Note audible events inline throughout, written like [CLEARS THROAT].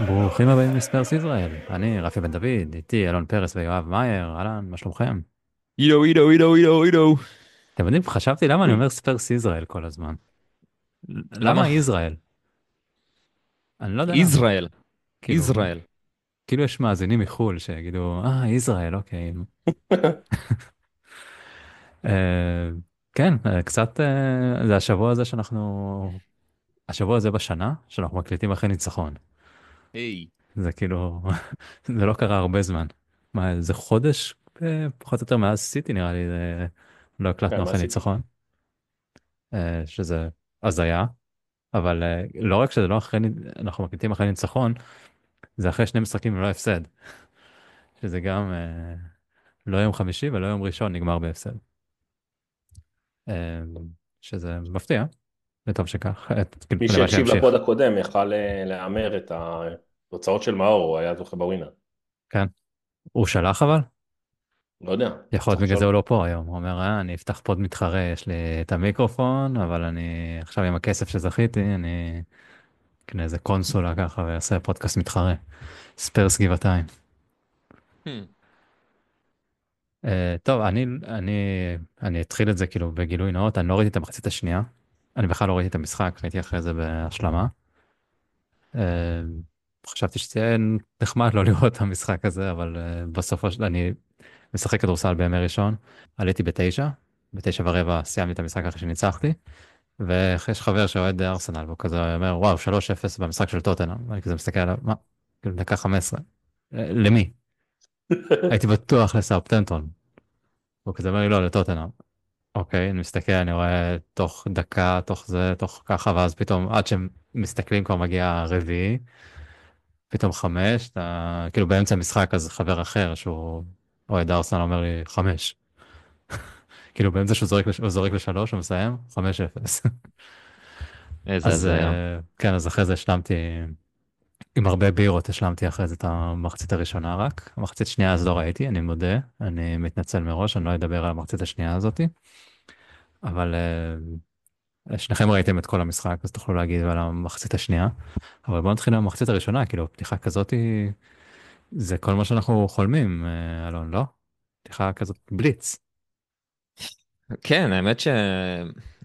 ברוכים הבאים לספרס ישראל, אני רפי בן דוד, איתי אלון פרס ויואב מאייר, אהלן, מה שלומכם? אידו, אידו, אידו, אידו, אידו. אתם יודעים, חשבתי למה אני אומר ספרס ישראל כל הזמן. למה? ישראל? אני לא יודע. ישראל. כאילו, ישראל. כאילו יש מאזינים מחו"ל שיגידו, אה, ישראל, אוקיי. [LAUGHS] אה, כן, אה, קצת, אה, זה השבוע הזה שאנחנו, השבוע הזה בשנה, שאנחנו מקליטים אחרי ניצחון. היי. זה כאילו, [LAUGHS] זה לא קרה הרבה זמן. מה, זה חודש, אה, פחות או יותר מאז סיטי נראה לי, זה... לא כן, הקלטנו מה אחרי? ניצחון, אה, שזה הזיה, אבל אה, לא רק שזה לא אחרי, אנחנו מקליטים אחרי ניצחון, זה אחרי שני משחקים ללא הפסד, [LAUGHS] שזה גם אה, לא יום חמישי ולא יום ראשון נגמר בהפסד, אה, שזה מפתיע, וטוב שכך, אה, כאילו, מי שהקשיב. לפוד הקודם יכל אה, להמר את התוצאות של מאור, הוא היה זוכה בווינר. כן, הוא שלח אבל? לא יודע, יכול להיות בגלל זה. הוא לא פה היום, הוא אומר, אה, אני אפתח פוד מתחרה, יש לי את המיקרופון, אבל אני עכשיו עם הכסף שזכיתי, אני אקנה איזה קונסולה ככה ואעשה פודקאסט מתחרה. ספרס גבעתיים. Hmm. Uh, טוב, אני, אני, אני אתחיל את זה כאילו בגילוי נאות, אני לא ראיתי את המחצית השנייה, אני בכלל לא ראיתי את המשחק, ראיתי אחרי זה בהשלמה. Uh, חשבתי שזה נחמד לא לראות את המשחק הזה, אבל uh, בסופו של... אני משחק כדורסל בימי ראשון, עליתי בתשע, בתשע ורבע סיימתי את המשחק אחרי שניצחתי, ויש חבר שאוהד ארסנל, והוא כזה אומר, וואו, 3-0 במשחק של טוטנאם, ואני כזה מסתכל עליו, מה? כאילו דקה 15. "אה, למי? [LAUGHS] הייתי בטוח לסאופטנטון. הוא כזה אומר לי, לא, לטוטנאם. אוקיי, אני מסתכל, אני רואה תוך דקה, תוך זה, תוך ככה, ואז פתאום, עד שהם מסתכלים כבר מגיע הרביעי, פתאום חמש, אתה, כאילו באמצע המשחק, אז חבר אחר, שהוא אוהד ארסנל, אומר לי, חמש. [LAUGHS] כאילו באמצע שהוא זורק, לש- הוא זורק לשלוש, הוא מסיים, חמש אפס. [LAUGHS] איזה אז הזיה. אה, כן, אז אחרי זה השלמתי, עם הרבה בירות השלמתי אחרי זה את המחצית הראשונה רק. המחצית שנייה אז לא ראיתי, אני מודה, אני מתנצל מראש, אני לא אדבר על המחצית השנייה הזאתי. אבל אה, שניכם ראיתם את כל המשחק, אז תוכלו להגיד על המחצית השנייה. אבל בואו נתחיל עם המחצית הראשונה, כאילו, פתיחה כזאתי, זה כל מה שאנחנו חולמים, אה, אלון, לא? פתיחה כזאת בליץ. כן, האמת ש...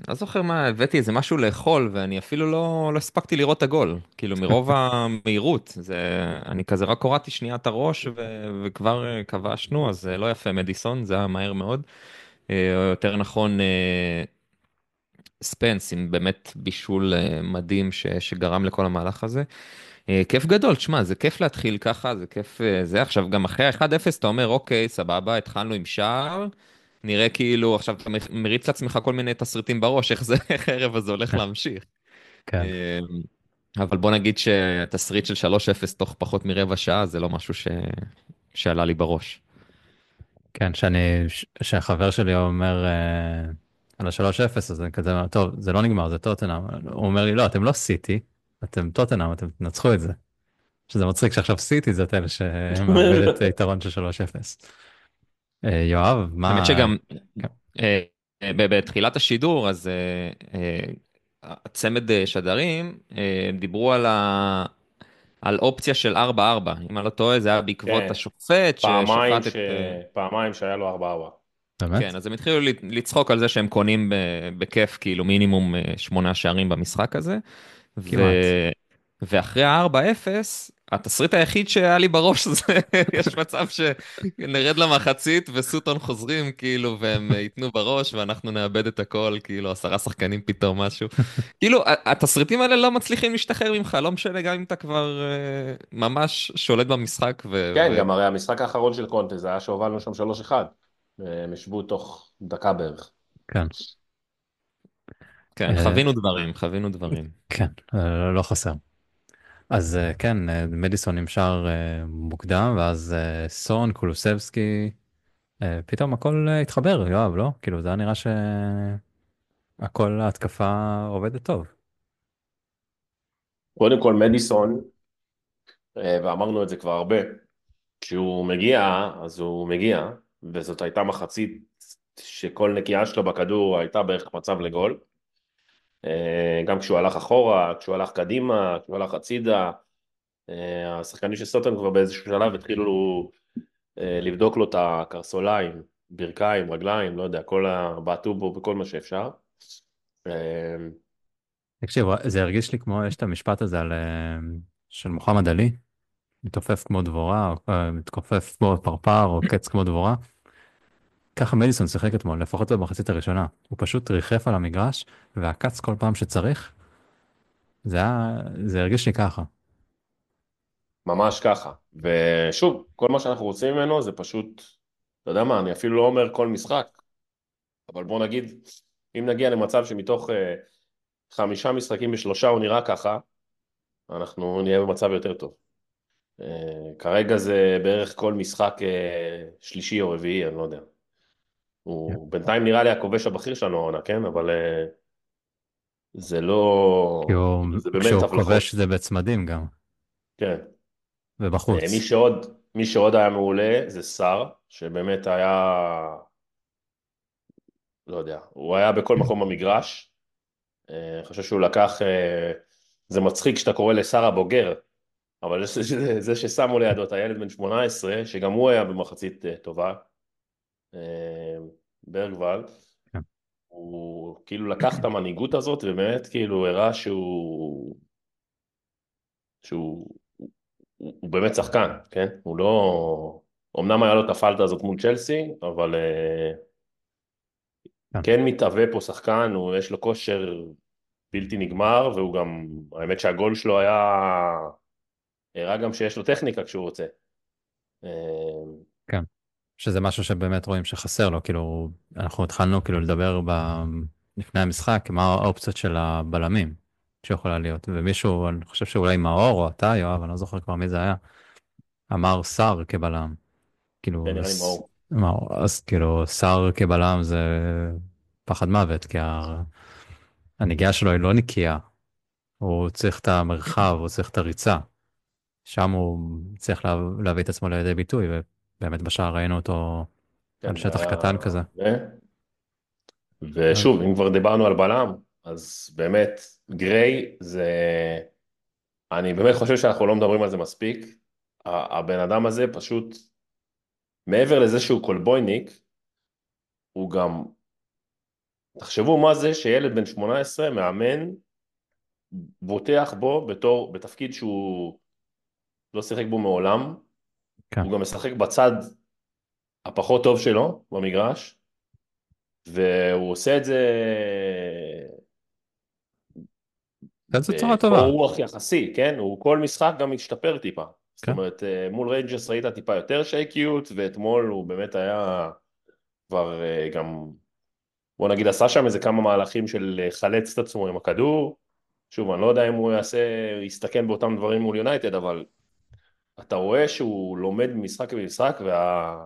לא זוכר מה, הבאתי איזה משהו לאכול, ואני אפילו לא, לא הספקתי לראות את הגול. כאילו, מרוב [LAUGHS] המהירות. זה... אני כזה רק הורדתי שנייה את הראש, ו... וכבר אה, כבשנו, אז זה לא יפה מדיסון, זה היה מהר מאוד. אה, או יותר נכון, אה, ספנס, עם באמת בישול אה, מדהים ש... שגרם לכל המהלך הזה. אה, כיף גדול, תשמע, זה כיף להתחיל ככה, זה כיף אה, זה. עכשיו, גם אחרי ה-1-0 אתה אומר, אוקיי, סבבה, התחלנו עם שער, נראה כאילו, עכשיו אתה מריץ לעצמך כל מיני תסריטים בראש, איך זה, [LAUGHS] איך הערב הזה הולך להמשיך. כן, אבל בוא נגיד שהתסריט של 3-0 תוך פחות מרבע שעה, זה לא משהו ש... שעלה לי בראש. כן, שאני, שהחבר שלי אומר על השלוש אפס, אז אני כזה, אומר, טוב, זה לא נגמר, זה טוטנאם. הוא אומר לי, לא, אתם לא סיטי, אתם טוטנאם, אתם תנצחו את זה. שזה מצחיק שעכשיו סיטי זאת אלה שמאבדת יתרון של שלוש אפס. אה, יואב, מה... האמת שגם אה, אה, בתחילת השידור, אז הצמד שדרים דיברו על ה... על אופציה של 4-4, אם אני לא טועה, זה היה בעקבות כן, השופט פעמיים, ששפט ש... את... פעמיים שהיה לו. באמת? כן, אז הם התחילו לצחוק על זה שהם קונים ב- בכיף, כאילו מינימום אה, שמונה שערים במשחק הזה. ו... כמעט. ואחרי ה-4-0, התסריט היחיד שהיה לי בראש [LAUGHS] זה, יש מצב שנרד למחצית וסוטון חוזרים, כאילו, והם [LAUGHS] ייתנו בראש ואנחנו נאבד את הכל, כאילו, עשרה שחקנים פתאום משהו. [LAUGHS] כאילו, התסריטים האלה לא מצליחים להשתחרר ממך, לא משנה גם אם אתה כבר אה, ממש שולט במשחק. ו... כן, ו... גם הרי המשחק האחרון של קונטה זה היה שהובלנו שם שלוש אחד. הם ישבו תוך דקה בערך. כן, כן, אה, חווינו דברים, חווינו דברים. כן, אה, לא חסר. אז אה, כן, אה, מדיסון עם שער אה, מוקדם, ואז אה, סון, קולוסבסקי, אה, פתאום הכל אה, התחבר, יואב, לא? כאילו, זה היה נראה שהכל ההתקפה עובדת טוב. קודם כל מדיסון, אה, ואמרנו את זה כבר הרבה, כשהוא מגיע, אז הוא מגיע, וזאת הייתה מחצית שכל נקייה שלו בכדור הייתה בערך מצב לגול. אה, גם כשהוא הלך אחורה, כשהוא הלך קדימה, כשהוא הלך הצידה, אה, השחקנים של סוטון כבר באיזשהו שלב התחילו אה, לבדוק לו את הקרסוליים, ברכיים, רגליים, לא יודע, כל ה... בעטו בו בכל מה שאפשר. תקשיב, זה הרגיש לי כמו, יש את המשפט הזה על, של מוחמד עלי, מתעופף כמו דבורה, או אה, מתכופף כמו פרפר, או קץ כמו דבורה. ככה מדיסון שיחק אתמול, לפחות במחצית הראשונה. הוא פשוט ריחף על המגרש, ועקץ כל פעם שצריך. זה היה, זה הרגיש לי ככה. ממש ככה. ושוב, כל מה שאנחנו רוצים ממנו זה פשוט, אתה יודע מה, אני אפילו לא אומר כל משחק, אבל בוא נגיד, אם נגיע למצב שמתוך uh, חמישה משחקים בשלושה הוא נראה ככה, אנחנו נהיה במצב יותר טוב. Uh, כרגע זה בערך כל משחק uh, שלישי או רביעי, אני לא יודע. הוא בינתיים נראה לי הכובש הבכיר שלנו העונה, כן? אבל uh, זה לא... כשהוא. כובש זה בצמדים גם, כן. ובחוץ. אה, מי שעוד, מי שעוד היה מעולה זה סער, שבאמת היה, לא יודע, הוא היה בכל מקום במגרש. אה, אני חושב שהוא לקח, אה, זה מצחיק שאתה קורא לסער הבוגר, אבל זה, זה, זה ששמו לידו את הילד בן 18, שגם הוא היה במחצית אה, טובה, ברגוולד, כן. הוא כאילו לקח את המנהיגות הזאת ובאמת כאילו הראה שהוא, שהוא הוא, הוא באמת שחקן, כן? הוא לא... אמנם היה לו את הפלטה הזאת מול צ'לסי, אבל אה, כן. כן מתהווה פה שחקן, הוא, יש לו כושר בלתי נגמר, והוא גם, האמת שהגול שלו היה... הראה גם שיש לו טכניקה כשהוא רוצה. כן. שזה משהו שבאמת רואים שחסר לו, כאילו, אנחנו התחלנו כאילו לדבר ב... לפני המשחק, מה האופציות של הבלמים שיכולה להיות, ומישהו, אני חושב שאולי מאור או אתה, יואב, אני לא זוכר כבר מי זה היה, אמר סער כבלם. כאילו, כן, נראה לי ס- מאור. מאור, אז כאילו, סער כבלם זה פחד מוות, כי הנגיעה שלו היא לא נקייה. הוא צריך את המרחב, הוא צריך את הריצה. שם הוא צריך לה... להביא את עצמו לידי ביטוי, ובאמת בשער ראינו אותו כן, על שטח היה- קטן כזה. ו- ושוב, אם כבר דיברנו על בלם, אז באמת, גריי זה... אני באמת חושב שאנחנו לא מדברים על זה מספיק. הבן אדם הזה פשוט, מעבר לזה שהוא קולבויניק, הוא גם... תחשבו מה זה שילד בן 18, מאמן, בוטח בו בתור, בתפקיד שהוא לא שיחק בו מעולם. כן. הוא גם משחק בצד הפחות טוב שלו במגרש, והוא עושה את זה זה צורה טובה. רוח יחסי, כן? הוא כל משחק גם השתפר טיפה. זאת כן. אומרת, אה, מול ריינג'רס ראית טיפה יותר שייקיות, ואתמול הוא באמת היה כבר אה, גם, בוא נגיד, עשה שם איזה כמה מהלכים של לחלץ את עצמו עם הכדור. שוב, אני לא יודע אם הוא יעשה, יסתכן באותם דברים מול יונייטד, אבל אתה רואה שהוא לומד ממשחק למשחק, וה...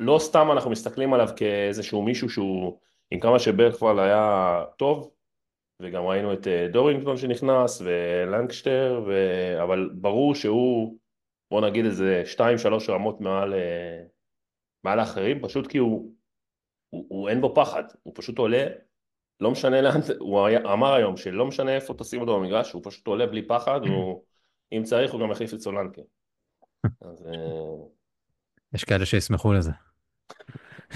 לא סתם אנחנו מסתכלים עליו כאיזשהו מישהו שהוא, עם כמה שברקוול היה טוב, וגם ראינו את אה, דורינגטון שנכנס, ולנקשטר, ו... אבל ברור שהוא, בוא נגיד איזה שתיים שלוש רמות מעל, אה, מעל האחרים, פשוט כי הוא, הוא, הוא אין בו פחד, הוא פשוט עולה, לא משנה לאן, הוא היה, אמר היום שלא משנה איפה תשים אותו במגרש, הוא פשוט עולה בלי פחד, הוא, אם צריך הוא גם יחליף את סולנקה. אז אה, יש כאלה שישמחו לזה. [LAUGHS]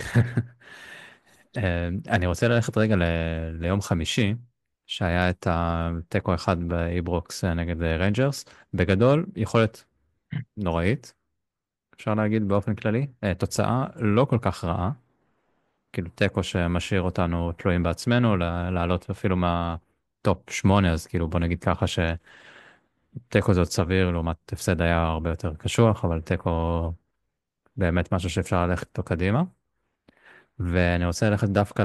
אה, אני רוצה ללכת רגע ל... ליום חמישי, שהיה את התיקו אחד באיברוקס אה, נגד ריינג'רס. בגדול, יכולת נוראית, אפשר להגיד באופן כללי. אה, תוצאה לא כל כך רעה. כאילו תיקו שמשאיר אותנו תלויים בעצמנו, לעלות אפילו מה-top 8, אז כאילו בוא נגיד ככה שתיקו זה עוד סביר, לעומת הפסד היה הרבה יותר קשוח, אבל תיקו באמת משהו שאפשר ללכת איתו קדימה. ואני רוצה ללכת דווקא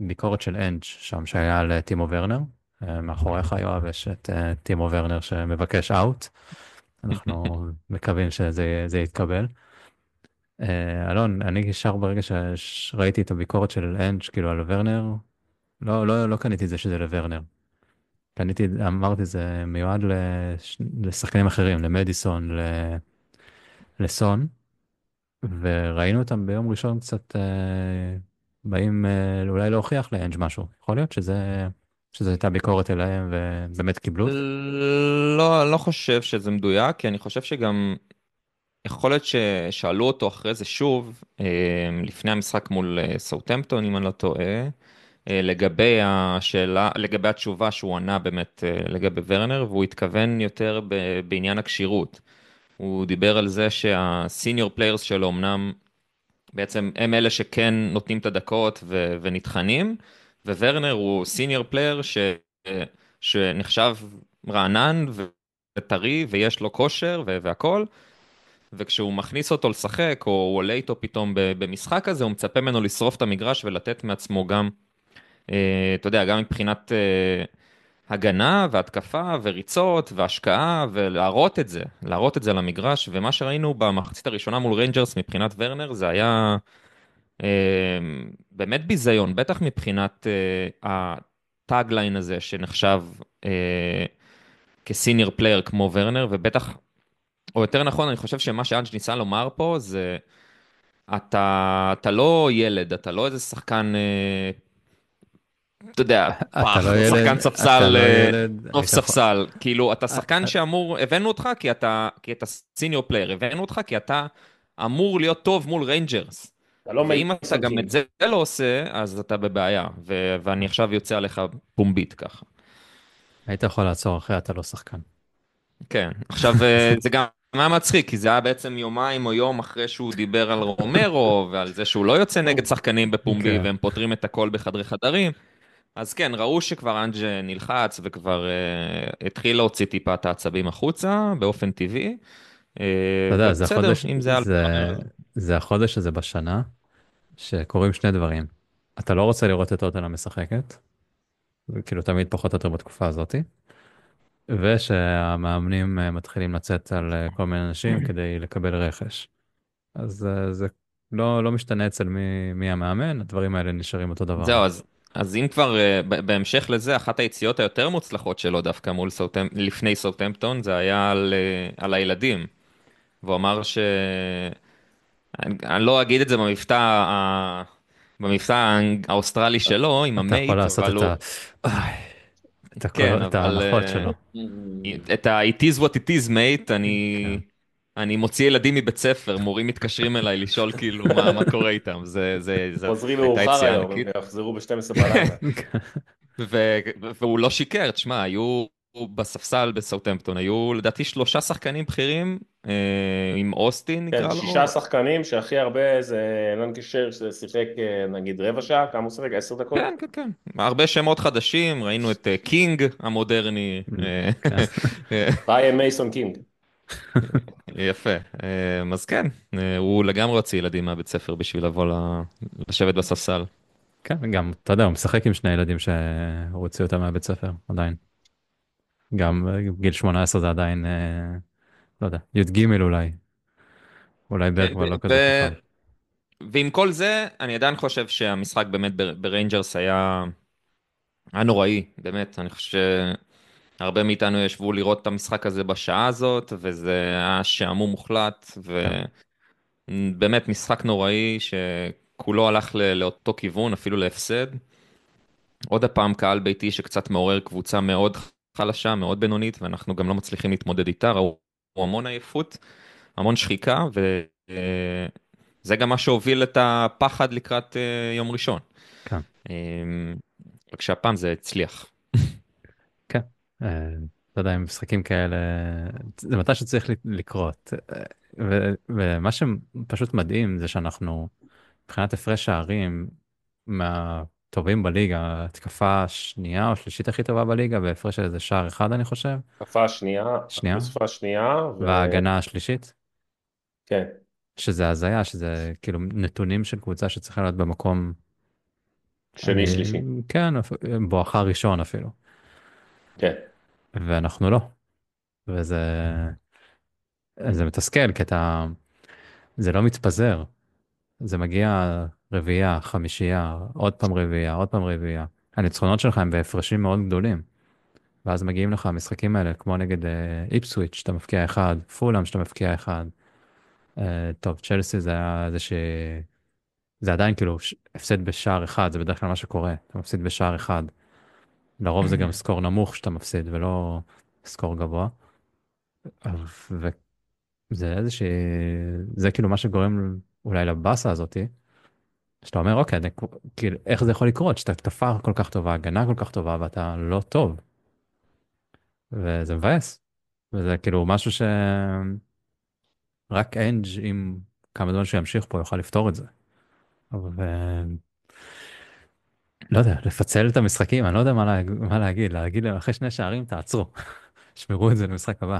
לביקורת של אנג' שם שהיה על טימו ורנר. אה, מאחוריך יואב יש את אה, טימו ורנר שמבקש אאוט. אנחנו [LAUGHS] מקווים שזה זה יתקבל. אה, אלון, אני ישר ברגע שראיתי את הביקורת של אנג' כאילו על ורנר, לא, לא, לא קניתי את זה שזה לוורנר. קניתי, אמרתי זה מיועד לש- לשחקנים אחרים, למדיסון, ל- לסון. וראינו אותם ביום ראשון קצת אה, באים אה, אולי להוכיח לאנג' משהו. יכול להיות שזה שזו הייתה ביקורת אליהם ובאמת קיבלו? לא, אני לא חושב שזה מדויק, כי אני חושב שגם יכול להיות ששאלו אותו אחרי זה שוב, אה, לפני המשחק מול אה, סאוטמפטון, אם אני לא טועה, לגבי השאלה, לגבי התשובה שהוא ענה באמת לגבי ורנר, והוא התכוון יותר בעניין הכשירות. הוא דיבר על זה שה-senior players שלו אמנם בעצם הם אלה שכן נותנים את הדקות ו- ונטחנים, וורנר הוא senior player ש- שנחשב רענן וטרי ויש לו כושר והכל. וכשהוא מכניס אותו לשחק, או הוא עולה איתו פתאום במשחק הזה, הוא מצפה ממנו לשרוף את המגרש ולתת מעצמו גם, אה, אתה יודע, גם מבחינת אה, הגנה והתקפה וריצות והשקעה, ולהראות את זה, להראות את זה למגרש, ומה שראינו במחצית הראשונה מול ריינג'רס מבחינת ורנר, זה היה אה, באמת ביזיון, בטח מבחינת ה-tagline הזה שנחשב כ-senior player כמו ורנר, ובטח או יותר נכון, אני חושב שמה שאנג' ניסה לומר פה זה, אתה, אתה לא ילד, אתה לא איזה שחקן, אה, אתה יודע, לא ילד, שחקן ספסל, לא אה, נוף ספסל. כאילו, אתה שחקן שאמור, הבאנו אותך כי אתה, כי אתה senior player, הבאנו אותך כי אתה אמור להיות טוב מול ריינג'רס. לא ואם אתה גם את זה לא עושה, אז אתה בבעיה, ואני עכשיו יוצא עליך פומבית ככה. היית יכול לעצור אחרי אתה לא שחקן. כן, עכשיו אה, זה גם [LAUGHS] מה מצחיק, כי זה היה בעצם יומיים או יום אחרי שהוא דיבר על רומרו ועל זה שהוא לא יוצא נגד שחקנים בפומבי כן. והם פותרים את הכל בחדרי חדרים. אז כן, ראו שכבר אנג' נלחץ וכבר uh, התחיל להוציא טיפה את העצבים החוצה באופן טבעי. אה, אתה יודע, זה החודש, זה, זה, זה החודש הזה בשנה שקורים שני דברים. אתה לא רוצה לראות את אוטנה משחקת, כאילו תמיד פחות או יותר בתקופה הזאתי. ושהמאמנים אה, מתחילים לצאת על אה, כל מיני אנשים [COUGHS] כדי לקבל רכש. אז אה, זה לא, לא משתנה אצל מי, מי המאמן, הדברים האלה נשארים אותו דבר. זהו, אז, אז אם כבר בהמשך לזה, אחת היציאות היותר מוצלחות שלו דווקא מול סאוטמפ... לפני סאוטמפטון, זה היה על, על הילדים. והוא אמר ש... אני, אני לא אגיד את זה במבטא ה... במבטא האוסטרלי שלו, עם ה-mate, אבל הוא... אתה יכול לעשות את ה... את כן, ההנחות שלו. את ה-it is what it is mate, אני... כן. אני מוציא ילדים מבית ספר, מורים מתקשרים אליי לשאול כאילו מה, מה קורה איתם, זה, זה, זה חוזרים מאוחר היום, הם יחזרו ב-12 בלילה. [LAUGHS] והוא לא שיקר, תשמע, היו בספסל בסאוטמפטון, היו לדעתי שלושה שחקנים בכירים, אה, עם אוסטין נקרא כן, לו. שישה שחקנים שהכי הרבה זה לנקשר ששיחק אה, נגיד רבע שעה, כמה הוא שיחק? עשר דקות? כן, כן, כן. הרבה שמות חדשים, ראינו את אה, קינג המודרני. [LAUGHS] ריין מייסון קינג. יפה, אז כן, הוא לגמרי הוציא ילדים מהבית ספר בשביל לבוא לשבת בספסל. כן, גם, אתה יודע, הוא משחק עם שני ילדים שהוא הוציא אותם מהבית ספר, עדיין. גם גיל 18 זה עדיין, לא יודע, י"ג אולי. אולי בערך כבר לא כזה חכם. ועם כל זה, אני עדיין חושב שהמשחק באמת בריינג'רס היה, היה נוראי, באמת, אני חושב שהרבה מאיתנו ישבו לראות את המשחק הזה בשעה הזאת, וזה היה שעמום מוחלט, ובאמת משחק נוראי שכולו הלך לאותו כיוון, אפילו להפסד. עוד הפעם קהל ביתי שקצת מעורר קבוצה מאוד חלשה, מאוד בינונית, ואנחנו גם לא מצליחים להתמודד איתה, ראו המון עייפות, המון שחיקה, וזה גם מה שהוביל את הפחד לקראת אה, יום ראשון. כן. אמ, רק שהפעם זה הצליח. [LAUGHS] אה, אתה יודע, עם משחקים כאלה, זה מתי שצריך לקרות. אה, ומה שפשוט מדהים זה שאנחנו, מבחינת הפרש שערים, מה... טובים בליגה, התקפה השנייה או שלישית הכי טובה בליגה, בהפרש של איזה שער אחד אני חושב. התקפה השנייה, שנייה, התקפה השנייה, ו... וההגנה השלישית. כן. שזה הזיה, שזה כאילו נתונים של קבוצה שצריכה להיות במקום... שני, אני, שלישי. כן, בואכה ראשון אפילו. כן. ואנחנו לא. וזה... זה מתסכל, כי אתה... זה לא מתפזר. זה מגיע רביעייה, חמישייה, עוד פעם רביעייה, עוד פעם רביעייה. הניצחונות שלך הם בהפרשים מאוד גדולים. ואז מגיעים לך המשחקים האלה, כמו נגד אה, איפסוויץ', שאתה מפקיע אחד, פולאם שאתה מפקיע אחד. אה, טוב, צ'לסי זה היה איזה ש... זה עדיין כאילו הפסד בשער אחד, זה בדרך כלל מה שקורה, אתה מפסיד בשער אחד. לרוב זה גם סקור נמוך שאתה מפסיד ולא סקור גבוה. וזה איזושהי, זה כאילו מה שגורם אולי לבאסה הזאתי, שאתה אומר אוקיי, אני, כאילו איך זה יכול לקרות שאתה תקפה כל כך טובה, הגנה כל כך טובה ואתה לא טוב. וזה מבאס. וזה כאילו משהו שרק אנג' עם כמה זמן שימשיך פה יוכל לפתור את זה. ו... לא יודע, לפצל את המשחקים, אני לא יודע מה, לה... מה להגיד, להגיד להם אחרי שני שערים תעצרו, [LAUGHS] שמרו את זה למשחק הבא.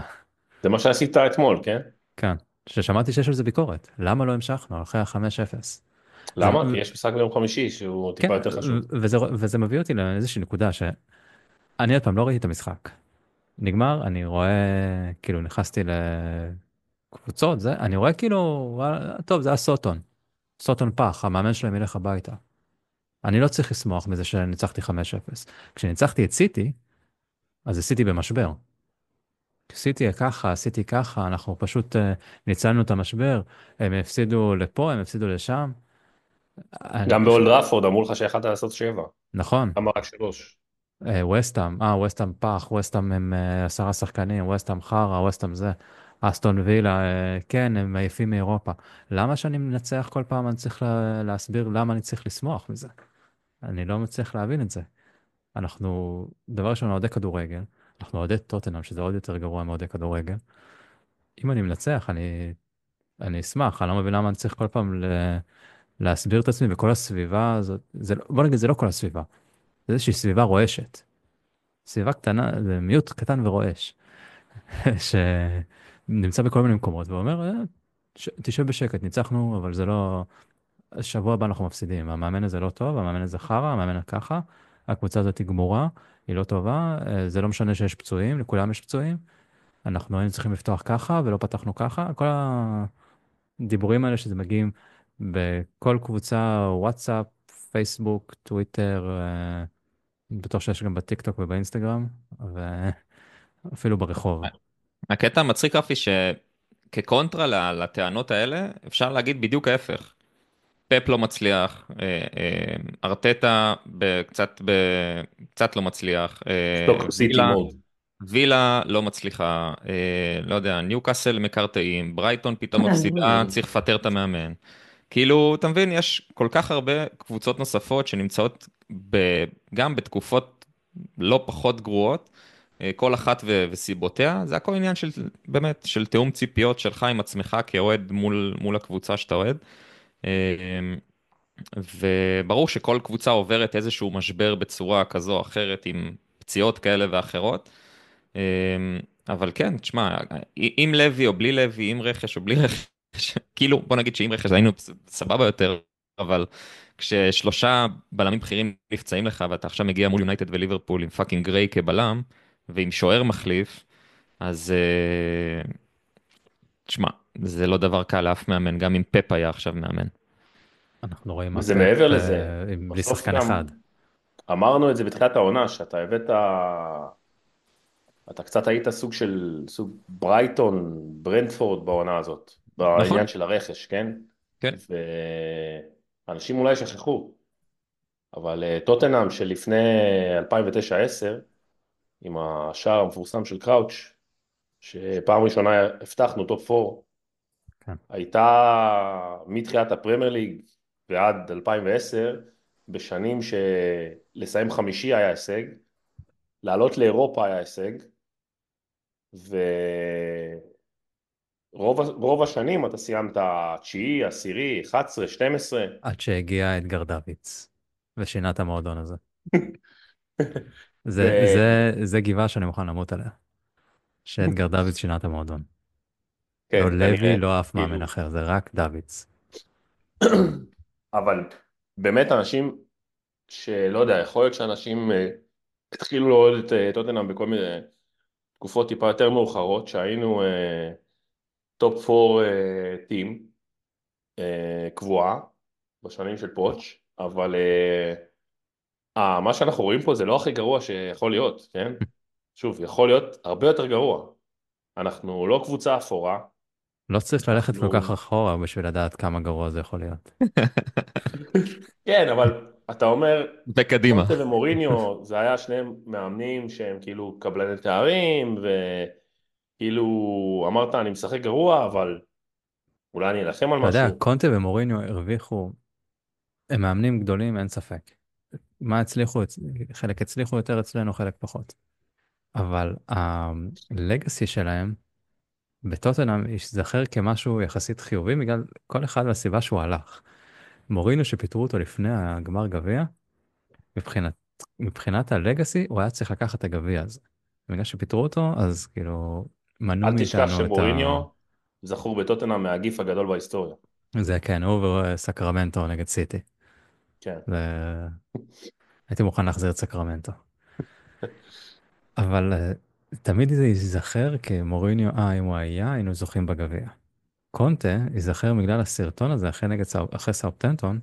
זה מה שעשית אתמול, כן? כן, ששמעתי שיש על זה ביקורת, למה לא המשכנו אחרי ה-5-0? למה? זה... כי יש משחק ביום חמישי שהוא טיפה כן, יותר חשוב. וזה, וזה מביא אותי לאיזושהי נקודה שאני עוד פעם לא ראיתי את המשחק. נגמר, אני רואה, כאילו נכנסתי לקבוצות, זה, אני רואה כאילו, טוב, זה היה סוטון. סוטון פח, המאמן שלהם ילך הביתה. אני לא צריך לשמוח מזה שניצחתי 5-0. כשניצחתי את סיטי, אז עשיתי במשבר. סיטי ככה, סיטי ככה, אנחנו פשוט uh, ניצלנו את המשבר, הם הפסידו לפה, הם הפסידו לשם. גם באולד ראפורד אמרו לך שיכלת לעשות שבע. נכון. כמה רק שלוש. ווסטאם, אה, ווסטאם פח, ווסטאם הם uh, עשרה שחקנים, ווסטאם חרא, ווסטאם זה. אסטון וילה, כן, הם עייפים מאירופה. למה שאני מנצח כל פעם אני צריך לה, להסביר למה אני צריך לשמוח מזה? אני לא מצליח להבין את זה. אנחנו, דבר ראשון, אוהדי כדורגל, אנחנו אוהדי טוטנאם, שזה עוד יותר גרוע מאוהדי כדורגל. אם אני מנצח, אני, אני אשמח, אני לא מבין למה אני צריך כל פעם ל, להסביר את עצמי וכל הסביבה הזאת, זה, לא, בוא נגיד, זה לא כל הסביבה, זה איזושהי סביבה רועשת. סביבה קטנה, זה מיעוט קטן ורועש, [LAUGHS] שנמצא בכל מיני מקומות ואומר, אה, תשב בשקט, ניצחנו, אבל זה לא, שבוע הבא אנחנו מפסידים, המאמן הזה לא טוב, המאמן הזה חרא, המאמן ככה, הקבוצה הזאת היא גמורה, היא לא טובה, אה, זה לא משנה שיש פצועים, לכולם יש פצועים, אנחנו היינו צריכים לפתוח ככה ולא פתחנו ככה, כל הדיבורים האלה שזה מגיעים בכל קבוצה, וואטסאפ, פייסבוק, טוויטר, אה, בטוח שיש גם בטיקטוק ובאינסטגרם, ואפילו ברחוב. הקטע המצחיק רפי שכקונטרה לטענות האלה, אפשר להגיד בדיוק ההפך. פפ לא מצליח, אה, אה, ארטטה קצת, קצת לא מצליח, אה, וילה, וילה לא מצליחה, לא יודע, ניו קאסל מקרטעים, ברייטון פתאום מפסידה, צריך לפטר את המאמן. כאילו, אתה מבין, יש כל כך הרבה קבוצות נוספות שנמצאות ב, גם בתקופות לא פחות גרועות, כל אחת ו- וסיבותיה, זה הכל עניין של, באמת, של תיאום ציפיות שלך עם עצמך כאוהד מול, מול הקבוצה שאתה אוהד. אמ, וברור שכל קבוצה עוברת איזשהו משבר בצורה כזו או אחרת עם פציעות כאלה ואחרות. אמ, אבל כן, תשמע, עם לוי או בלי לוי, עם רכש או בלי רכש, [LAUGHS] כאילו בוא נגיד שעם רכש היינו סבבה יותר, אבל כששלושה בלמים בכירים נפצעים לך ואתה עכשיו מגיע מול יונייטד וליברפול עם fucking גריי כבלם ועם שוער מחליף, אז אה, תשמע, זה לא דבר קל לאף מאמן, גם אם פפ היה עכשיו מאמן. אנחנו רואים מה זה מעבר לזה. אה, בלי שחקן אחד. אמרנו את זה בתחילת העונה, שאתה הבאת... אתה קצת היית סוג של, סוג ברייטון, ברנטפורד בעונה הזאת, בעניין נכון. של הרכש, כן? כן. ואנשים אולי שכחו, אבל אה, טוטנאם שלפני 2009-2010, עם השער המפורסם של קראוץ', שפעם ראשונה הבטחנו top 4, כן. הייתה מתחילת הפרמייר ליג ועד 2010, בשנים שלסיים חמישי היה הישג, לעלות לאירופה היה הישג, ורוב השנים אתה סיימת תשיעי, עשירי, 11, 12. עד שהגיע אדגר דוויץ ושינה את המועדון הזה. [LAUGHS] זה. זה, זה גבעה שאני מוכן למות עליה. שאדגר דוויץ שינה את המועדון. כן, לא לוי, לא אף מאמן כאילו. אחר, זה רק דוויץ. אבל באמת אנשים שלא יודע, יכול להיות שאנשים אה, התחילו לאוהד את אה, טוטנאם בכל מיני תקופות טיפה יותר מאוחרות, שהיינו top 4 team קבועה בשנים של פוץ', אבל אה, מה שאנחנו רואים פה זה לא הכי גרוע שיכול להיות, כן? [LAUGHS] שוב, יכול להיות הרבה יותר גרוע. אנחנו לא קבוצה אפורה. לא צריך ללכת כל כך אחורה בשביל לדעת כמה גרוע זה יכול להיות. [LAUGHS] כן, אבל אתה אומר, וקדימה. קונטה ומוריניו, זה היה שניהם מאמנים שהם כאילו קבלני תארים, וכאילו אמרת אני משחק גרוע, אבל אולי אני אלחם על אתה יודע, משהו. קונטה ומוריניו הרוויחו, הם מאמנים גדולים, אין ספק. מה הצליחו, חלק הצליחו יותר אצלנו, חלק פחות. אבל הלגאסי שלהם בטוטנאם ייזכר כמשהו יחסית חיובי בגלל כל אחד והסיבה שהוא הלך. מוריניו שפיטרו אותו לפני הגמר גביע, מבחינת, מבחינת הלגאסי הוא היה צריך לקחת את הגביע הזה. בגלל שפיטרו אותו אז כאילו מנעו אל מאיתנו תשכח את שמוריניו זכור בטוטנאם מהגיף הגדול בהיסטוריה. ה... זה כן, הוא וסקרמנטו נגד סיטי. כן. ו... הייתי מוכן להחזיר את סקרמנטו. אבל אה, תמיד זה ייזכר כמוריניו, אה, אם הוא היה, היינו זוכים בגביע. קונטה ייזכר בגלל הסרטון הזה אחרי נגד אחרי סאופטנטון,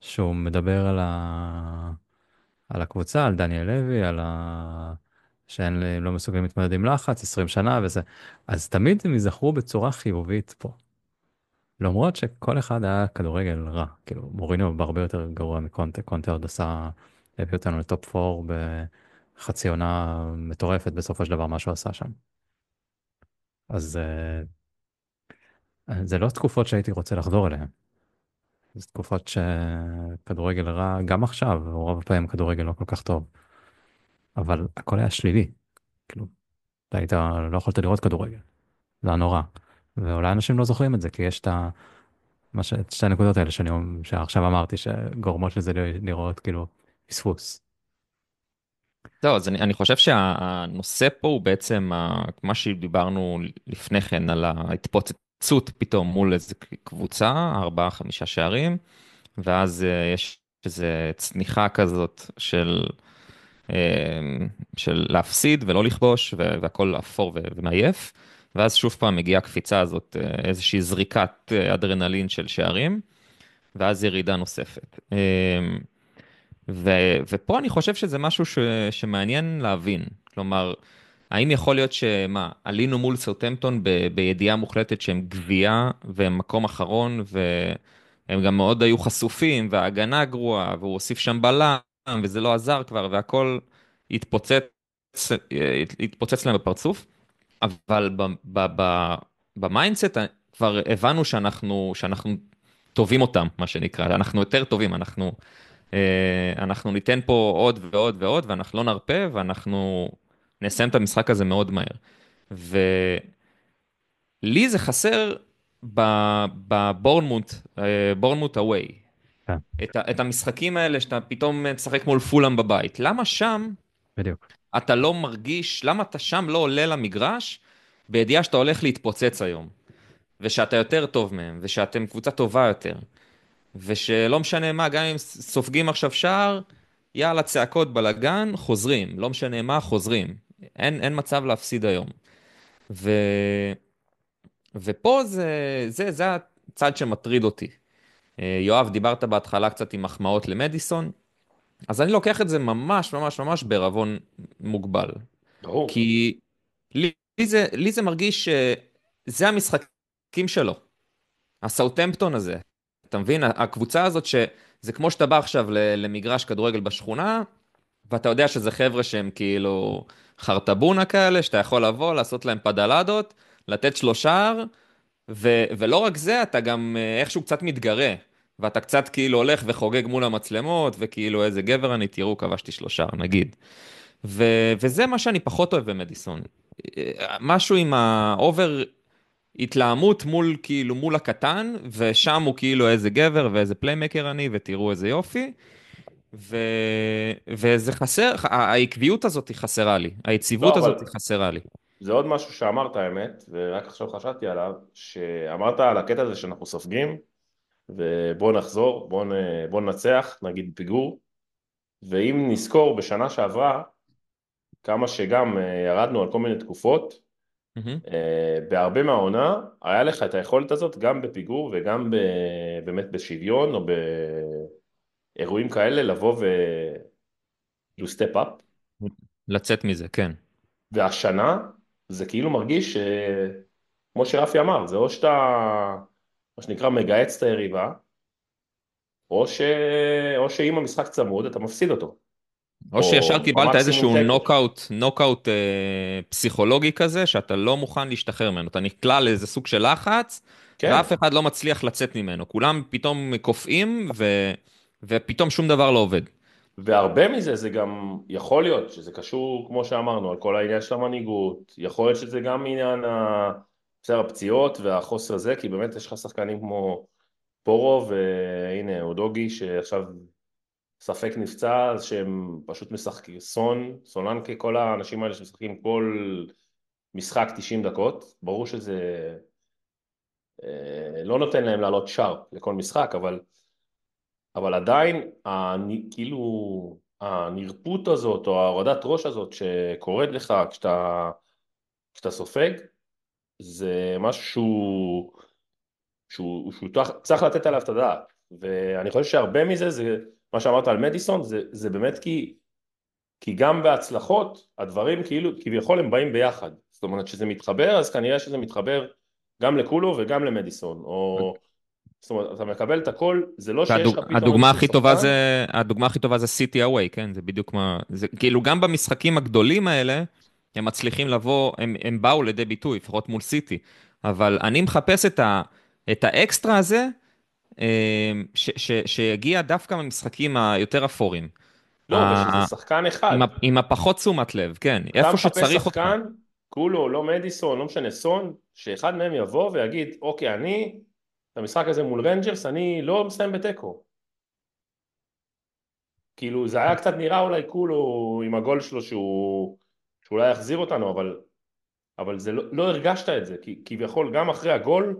שהוא מדבר על, ה... על הקבוצה, על דניאל לוי, על ה... שהם לא מסוגלים להתמודד עם לחץ, 20 שנה וזה. אז תמיד הם ייזכרו בצורה חיובית פה. למרות שכל אחד היה כדורגל רע, כאילו מוריניו בהרבה יותר גרוע מקונטה, קונטה עוד עשה, הביא אותנו לטופ 4 בחצי עונה מטורפת בסופו של דבר מה שהוא עשה שם. אז אה, זה לא תקופות שהייתי רוצה לחזור אליהן. זה תקופות שכדורגל רע, גם עכשיו, רוב הפעמים כדורגל לא כל כך טוב. אבל הכל היה שלילי. כאילו, אתה היית, לא יכולת לראות כדורגל. זה היה נורא. ואולי אנשים לא זוכרים את זה, כי יש את ה... מה ש... את שתי הנקודות האלה שאני... שעכשיו אמרתי, שגורמות לזה לראות כאילו פספוס. זהו, אז אני, אני חושב שהנושא פה הוא בעצם ה- מה שדיברנו לפני כן על ההתפוצצות פתאום מול איזה קבוצה, ארבעה, חמישה שערים, ואז אה, יש איזה צניחה כזאת של, אה, של להפסיד ולא לכבוש, והכל אפור ומעייף, ואז שוב פעם מגיעה הקפיצה הזאת, אה, איזושהי זריקת אה, אדרנלין של שערים, ואז ירידה נוספת. ו, ופה אני חושב שזה משהו ש, שמעניין להבין. כלומר, האם יכול להיות שמה, עלינו מול סרטמפטון ב, בידיעה מוחלטת שהם גבייה והם מקום אחרון והם גם מאוד היו חשופים וההגנה גרועה והוא הוסיף שם בלם וזה לא עזר כבר והכל התפוצץ, התפוצץ להם בפרצוף. אבל ב mindset כבר הבנו שאנחנו, שאנחנו טורפים אותם, מה שנקרא, אנחנו יותר טובים, אנחנו... אה, אנחנו ניתן פה עוד ועוד ועוד, ואנחנו לא נרפה, ואנחנו נסיים את המשחק הזה מאוד מהר. ולי זה חסר בבורנמוט, בורנמוט אווי. כן. את, את המשחקים האלה שאתה פתאום משחק מול פולאם בבית. למה שם בדיוק. אתה לא מרגיש, למה אתה שם לא עולה למגרש בידיעה שאתה הולך להתפוצץ היום, ושאתה יותר טוב מהם, ושאתם קבוצה טובה יותר, ושלא משנה מה, גם אם סופגים עכשיו שער, יאללה צעקות בלאגן, חוזרים, לא משנה מה, חוזרים. אין, אין מצב להפסיד היום. ו... ופה זה, זה, זה הצד שמטריד אותי. אה, יואב, דיברת בהתחלה קצת עם מחמאות למדיסון, אז אני לוקח את זה ממש ממש ממש בערבון מוגבל. ברור. כי לי, לי, זה, לי זה מרגיש שזה המשחקים שלו. הסאוטמפטון הזה. אתה מבין? הקבוצה הזאת שזה כמו שאתה בא עכשיו למגרש כדורגל בשכונה, ואתה יודע שזה חבר'ה שהם כאילו חרטבונה כאלה, שאתה יכול לבוא, לעשות להם פדלדות, לתת שלושה, ולא רק זה, אתה גם אה, איכשהו קצת מתגרה. ואתה קצת כאילו הולך וחוגג מול המצלמות, וכאילו איזה גבר אני, תראו, כבשתי שלושה, נגיד. ו- וזה מה שאני פחות אוהב במדיסון. אה, משהו עם ה over התלהמות מול כאילו מול הקטן, ושם הוא כאילו איזה גבר ואיזה playmaker אני, ותראו איזה יופי. ו... וזה חסר, העקביות הזאת היא חסרה לי, היציבות לא, אבל- הזאת היא חסרה לי. זה עוד משהו שאמרת האמת, ורק עכשיו חשבתי עליו, שאמרת על הקטע הזה שאנחנו סופגים, ובוא נחזור, בוא, נ... בוא ננצח, נגיד פיגור, ואם נזכור בשנה שעברה, כמה שגם אה, ירדנו על כל מיני תקופות, אה, בהרבה מהעונה היה לך את היכולת הזאת גם בפיגור וגם ב... באמת בשוויון או באירועים כאלה לבוא ו... to step up לצאת מזה, כן. והשנה זה כאילו מרגיש ש... כמו שרפי אמר, זה או שאתה מה שנקרא מגהץ את היריבה או, ש... או שאם המשחק צמוד אתה מפסיד אותו. או שישר או קיבלת מקסימום איזשהו. נוקאוט, נוקאוט אה, פסיכולוגי כזה, שאתה לא מוכן להשתחרר ממנו, אתה נקלע לאיזה סוג של לחץ, כן, ואף אחד לא מצליח לצאת ממנו, כולם פתאום קופאים, ו... ופתאום שום דבר לא עובד. והרבה מזה זה גם יכול להיות שזה קשור, כמו שאמרנו, על כל העניין של המנהיגות, יכול להיות שזה גם עניין ה... בסדר, הפציעות והחוסר הזה, כי באמת יש לך שחקנים כמו פורו, והנה אודוגי שעכשיו ספק נפצע, אז שהם פשוט משחקים, סון, סולנקה, כל האנשים האלה שמשחקים כל משחק 90 דקות, ברור שזה אה, לא נותן להם לעלות שרפ לכל משחק, אבל, אבל עדיין, אני, כאילו, הנרפות הזאת, או ההורדת ראש הזאת שקורית לך כשאתה, כשאתה סופג, זה משהו שהוא, שהוא, שהוא צריך לתת עליו את הדעת. ואני חושב שהרבה מזה זה, מה שאמרת על מדיסון, זה, זה באמת כי, כי גם בהצלחות, הדברים כאילו, כביכול הם באים ביחד. זאת אומרת, כשזה מתחבר, אז כנראה שזה מתחבר גם לקולו וגם למדיסון. או... זאת אומרת, אתה מקבל את הכל, זה לא שיש לך פתאום... הדוגמה הכי טובה זה, הדוגמה הכי טובה זה סיטי אווי, כן? זה בדיוק מה... זה כאילו גם במשחקים הגדולים האלה, הם מצליחים לבוא, הם, הם באו לידי ביטוי, לפחות מול סיטי. אבל אני מחפש את, ה, את האקסטרה הזה, ש, ש, שיגיע דווקא במשחקים היותר אפורים. לא, ה- ושזה שחקן אחד. עם, עם הפחות תשומת לב, כן. אתה איפה מחפש שצריך אותך. שחקן, קולו, לא מדיסון, לא משנה, סון, שאחד מהם יבוא ויגיד, אוקיי, אני, את המשחק הזה מול רנג'רס, אני לא מסיים בתיקו. כאילו, זה היה קצת נראה אולי קולו עם הגול שלו שהוא, שאולי יחזיר אותנו, אבל, אבל זה לא, לא הרגשת את זה, כי כביכול גם אחרי הגול,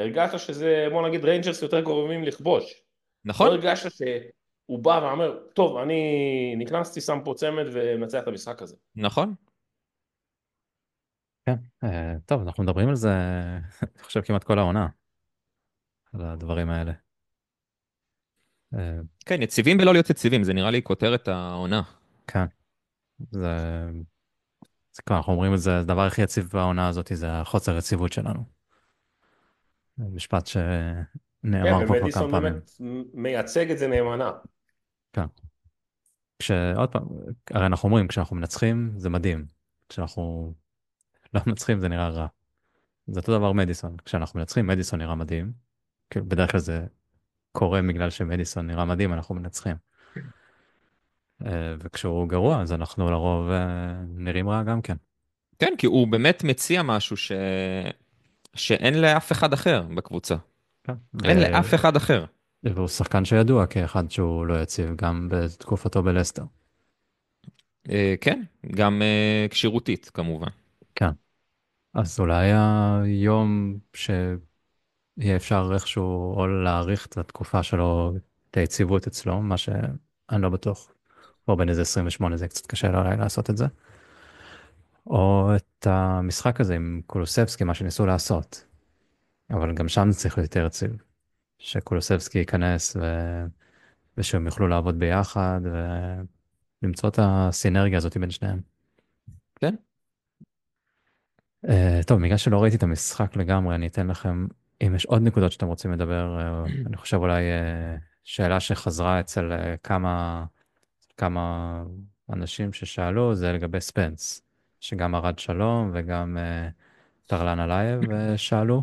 הרגשת שזה, בוא נגיד, ריינג'רס יותר קרובים לכבוש. נכון? לא הרגשת שהוא בא ואומר, טוב, אני נכנסתי, שם פה צמד ומנצח את המשחק הזה. נכון. כן, אה, טוב, אנחנו מדברים על זה, אני חושב כמעט כל העונה, על הדברים האלה. אה, כן, יציבים ולא להיות יציבים, זה נראה לי כותרת העונה. כן, זה, זה כבר, אנחנו אומרים את זה, הדבר הכי יציב בעונה הזאת זה החוסר יציבות שלנו. משפט כן, שנאמר פה כבר כמה ומדיסון פעמים. באמת מייצג את זה נאמנה. כשעוד פעם, הרי אנחנו אומרים, כשאנחנו מנצחים זה מדהים, כשאנחנו לא מנצחים זה נראה רע. זה אותו דבר מדיסון, כשאנחנו מנצחים מדיסון נראה מדהים, כאילו בדרך כלל זה קורה בגלל שמדיסון נראה מדהים, אנחנו מנצחים. אה, וכשהוא גרוע אז אנחנו לרוב אה, נראים רע גם כן. כן, כי הוא באמת מציע משהו ש... שאין לאף אחד אחר בקבוצה. כן. אין ו- לאף אחד אחר. והוא שחקן שידוע כאחד שהוא לא יציב גם בתקופתו בלסטר. אה, כן, גם אה, כשירותית כמובן. כן. אז אולי היום שיהיה אפשר איכשהו או להאריך את התקופה שלו, את היציבות אצלו, מה שאני לא בטוח. או בין איזה 28 זה קצת קשה אולי לעשות את זה. או את המשחק הזה עם קולוסבסקי, מה שניסו לעשות. אבל גם שם צריך להיות יותר יציב. שקולוסבסקי ייכנס ו... ושהם יוכלו לעבוד ביחד ולמצוא את הסינרגיה הזאת בין שניהם. כן. Uh, טוב, בגלל שלא ראיתי את המשחק לגמרי, אני אתן לכם, אם יש עוד נקודות שאתם רוצים לדבר, אה, אני חושב אולי אה, שאלה שחזרה אצל אה, כמה, כמה אנשים ששאלו, זה לגבי ספנס, שגם ארד שלום וגם אה, טרלן אלייב אה, שאלו,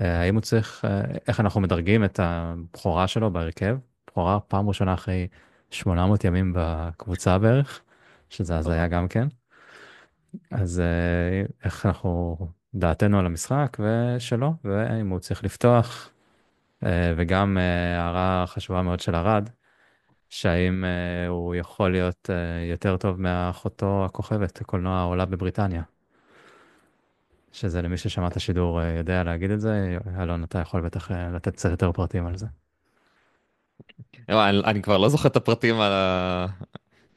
אה, האם הוא צריך, איך אנחנו מדרגים את הבכורה שלו בהרכב, בכורה פעם ראשונה אחרי 800 ימים בקבוצה בערך, שזה הזיה גם כן. אז אה, איך אנחנו, דעתנו על המשחק ושלו, ואם הוא צריך לפתוח, אה, וגם אה, הערה חשובה מאוד של ארד, שהאם אה, הוא יכול להיות אה, יותר טוב מאחותו הכוכבת, הקולנוע העולה בבריטניה. שזה למי ששמע את השידור אה, יודע להגיד את זה, אלון אתה יכול בטח אה, לתת קצת יותר פרטים על זה. לא, אני, אני כבר לא זוכר את הפרטים על, ה...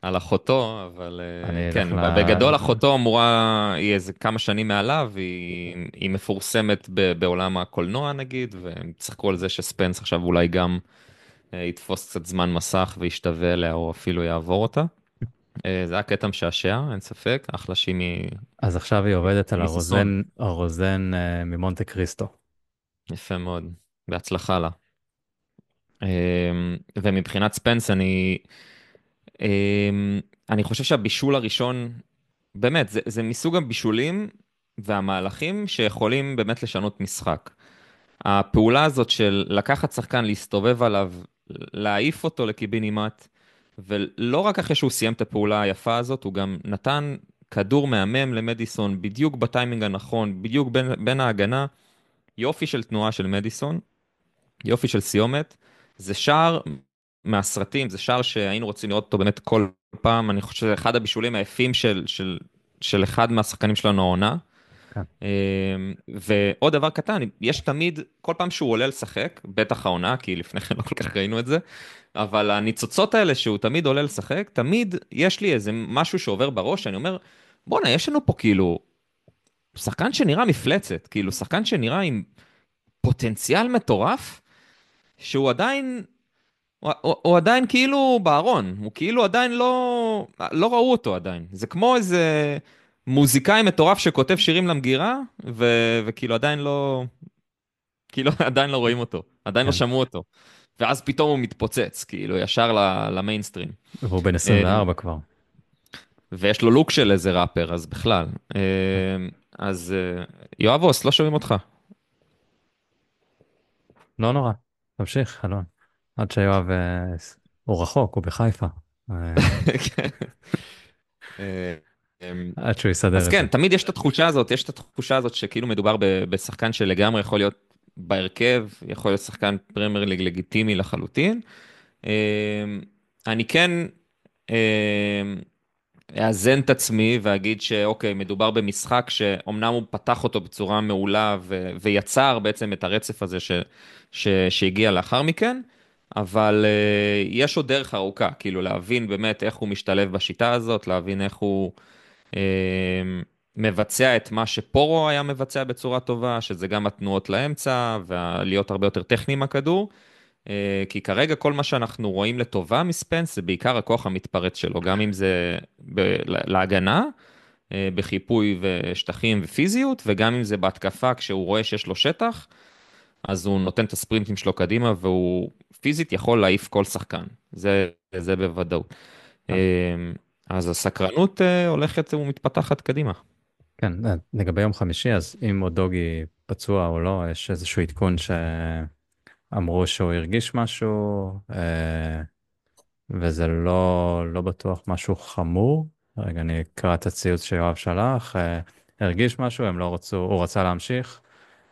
על אחותו, אבל אה, כן, אלך ל- בגדול אחותו אמורה, היא איזה כמה שנים מעליו, היא, היא מפורסמת ב, בעולם הקולנוע נגיד, והם צחקו על זה שספנס עכשיו אולי גם יתפוס קצת זמן מסך וישתווה אליה, או אפילו יעבור אותה. אה, זה היה קטע משעשע, אין ספק, אחלה שהיא אז עכשיו היא עובדת על הרוזן, הרוזן אה, ממונטה קריסטו. יפה מאוד, בהצלחה לה. ומבחינת ספנס אני, אני חושב שהבישול הראשון, באמת, זה, זה מסוג הבישולים והמהלכים שיכולים באמת לשנות משחק. הפעולה הזאת של לקחת שחקן, להסתובב עליו, להעיף אותו לקיבינימט, ולא רק אחרי שהוא סיים את הפעולה היפה הזאת, הוא גם נתן כדור מהמם למדיסון, בדיוק בטיימינג הנכון, בדיוק בין, בין ההגנה. יופי של תנועה של מדיסון, יופי של סיומת. זה שער מהסרטים, זה שער שהיינו רוצים לראות אותו באמת כל פעם, אני חושב שזה אחד הבישולים היפים של, של, של אחד מהשחקנים שלנו העונה. כן. אמ, ועוד דבר קטן, יש תמיד, כל פעם שהוא עולה לשחק, בטח העונה, כי לפני כן לא כל כך ראינו את זה, אבל הניצוצות האלה שהוא תמיד עולה לשחק, תמיד יש לי איזה משהו שעובר בראש, אני אומר, בואנה, יש לנו פה כאילו, שחקן שנראה מפלצת, כאילו, שחקן שנראה עם פוטנציאל מטורף, שהוא עדיין, הוא, הוא, הוא עדיין כאילו בארון, הוא כאילו עדיין לא, לא ראו אותו עדיין. זה כמו איזה מוזיקאי מטורף שכותב שירים למגירה, ו, וכאילו עדיין לא, כאילו [LAUGHS] עדיין לא רואים אותו, עדיין לא כן. שמעו אותו. ואז פתאום הוא מתפוצץ, כאילו, ישר למיינסטרים. והוא בן 24 אה, כבר. ויש לו לוק של איזה ראפר, אז בכלל. אה, אז אה, יואב עוס, לא שומעים אותך. לא נורא, תמשיך, אלון. עד שיואב, הוא רחוק, הוא בחיפה. [LAUGHS] כן. עד שהוא יסדר את זה. אז כן, תמיד יש את התחושה הזאת, יש את התחושה הזאת שכאילו מדובר בשחקן שלגמרי יכול להיות בהרכב, יכול להיות שחקן פרמייר ליג לגיטימי לחלוטין. אמ, אני כן אמ, אאזן את עצמי ואגיד שאוקיי, מדובר במשחק שאומנם הוא פתח אותו בצורה מעולה ו- ויצר בעצם את הרצף הזה ש- ש- שהגיע לאחר מכן, אבל uh, יש עוד דרך ארוכה, כאילו להבין באמת איך הוא משתלב בשיטה הזאת, להבין איך הוא... Uh, מבצע את מה שפורו היה מבצע בצורה טובה, שזה גם התנועות לאמצע ולהיות הרבה יותר טכני עם הכדור. אה, כי כרגע כל מה שאנחנו רואים לטובה מספנס זה בעיקר הכוח המתפרץ שלו, גם אם זה ב- להגנה, אה, בחיפוי ושטחים ופיזיות, וגם אם זה בהתקפה כשהוא רואה שיש לו שטח, אז הוא נותן את הספרינטים שלו קדימה והוא פיזית יכול להעיף כל שחקן, זה, זה בוודאות. אז הסקרנות הולכת ומתפתחת קדימה. כן, אה, לגבי יום חמישי, אז אם אודוגי פצוע או לא, יש איזשהו עדכון שאמרו שהוא הרגיש משהו, אה, וזה לא, לא בטוח משהו חמור. רגע, אני אקרא את הציוץ שיואב שלח. אה, הרגיש משהו, הם לא רצו, הוא רצה להמשיך,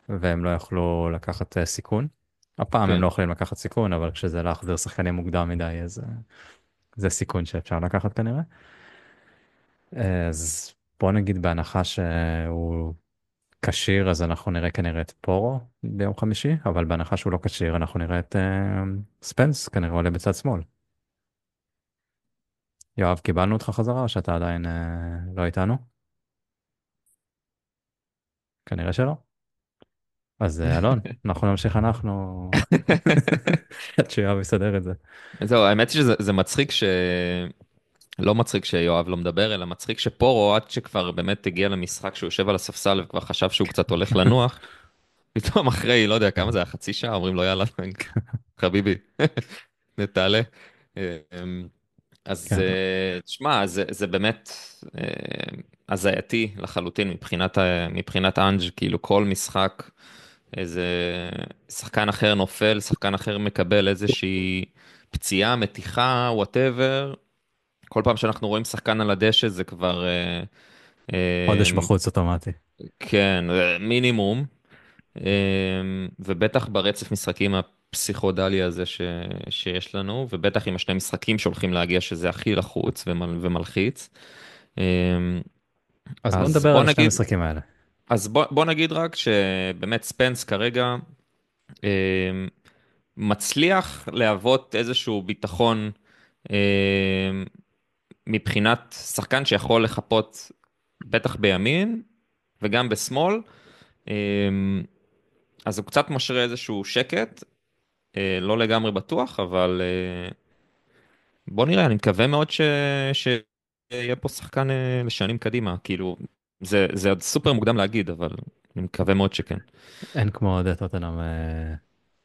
והם לא יכלו לקחת סיכון. הפעם כן. הם לא יכולים לקחת סיכון, אבל כשזה להחזיר שחקנים מוקדם מדי, אז זה סיכון שאפשר לקחת כנראה. אז בוא נגיד בהנחה שהוא כשיר אז אנחנו נראה כנראה את פורו ביום חמישי אבל בהנחה שהוא לא כשיר אנחנו נראה את uh, ספנס כנראה עולה בצד שמאל. יואב קיבלנו אותך חזרה או שאתה עדיין uh, לא איתנו? כנראה שלא. אז uh, אלון [LAUGHS] אנחנו נמשיך אנחנו [LAUGHS] עד שיואב יסדר את זה. זהו האמת היא שזה מצחיק ש... לא מצחיק שיואב לא מדבר, אלא מצחיק שפורו, עד שכבר באמת הגיע למשחק שהוא יושב על הספסל וכבר חשב שהוא קצת הולך [LAUGHS] לנוח, פתאום אחרי, לא יודע כמה זה היה, חצי שעה, אומרים לו יאללה, חביבי, נתעלה. אמ, אז כן. אה, תשמע, זה, באמת אה, הזייתי לחלוטין מבחינת אנג', כאילו כל משחק, איזה שחקן אחר נופל, שחקן אחר מקבל איזושהי פציעה, מתיחה, whatever, כל פעם שאנחנו רואים שחקן על הדשא זה כבר... אה, אה, חודש בחוץ אוטומטי. כן, מינימום. אה, ובטח ברצף משחקים הפסיכודלי הזה ש... שיש לנו, ובטח עם השני משחקים שהולכים להגיע שזה הכי לחוץ ומל... ומלחיץ. אז, אז בוא נדבר בוא על נגיד... שני המשחקים האלה. אז בוא, בוא נגיד רק שבאמת ספנס כרגע מצליח להוות איזשהו ביטחון מבחינת שחקן שיכול לחפות בטח בימין וגם בשמאל, אמ, אז הוא קצת משרה איזשהו שקט, אה, לא לגמרי בטוח, אבל אה, בוא נראה, אני מקווה מאוד ש... שיהיה פה שחקן אה, לשנים קדימה, כאילו, זה, זה עוד סופר מוקדם להגיד, אבל אני מקווה מאוד שכן. אין כמו אוהדי טוטנאם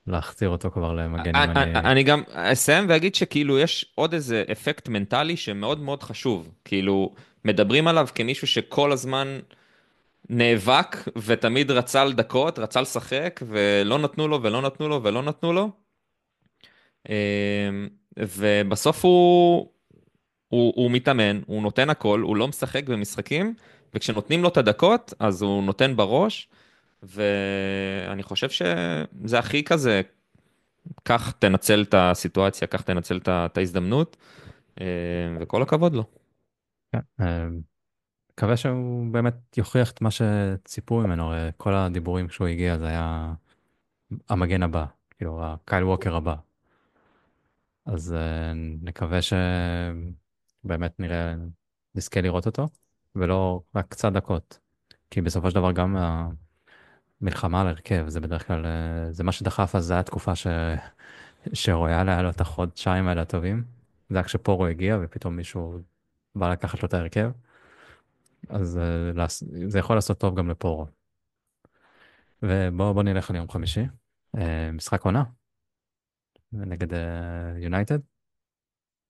להכתיר אותו כבר למגן אני, ימני. אני גם אסיים ואגיד שכאילו יש עוד איזה אפקט מנטלי שמאוד מאוד חשוב. כאילו, מדברים עליו כמישהו שכל הזמן נאבק ותמיד רצה לדקות, רצה לשחק, ולא נתנו לו ולא נתנו לו ולא נתנו לו. ובסוף הוא, הוא, הוא מתאמן, הוא נותן הכל, הוא לא משחק במשחקים, וכשנותנים לו את הדקות, אז הוא נותן בראש, ואני חושב שזה הכי כזה, קח תנצל את הסיטואציה, קח תנצל את ההזדמנות, אמ, וכל הכבוד לו. כן, אה, מקווה שהוא באמת יוכיח את מה שציפו ממנו, הרי כל הדיבורים כשהוא הגיע זה היה המגן הבא, כאילו הקייל ווקר הבא. אז אה, נקווה שבאמת נראה, נזכה לראות אותו, ולא רק קצת דקות. כי בסופו של דבר גם המלחמה על הרכב, זה בדרך כלל, אה, זה מה שדחף, אז זו הייתה תקופה ש... שרויאל היה לו את החודשיים האלה הטובים. זה היה כשפורו הגיע ופתאום מישהו בא לקחת לו את ההרכב. אז אה, זה יכול לעשות טוב גם לפורו. ובואו בוא נלך ליום חמישי. אה, משחק עונה. נגד יונייטד.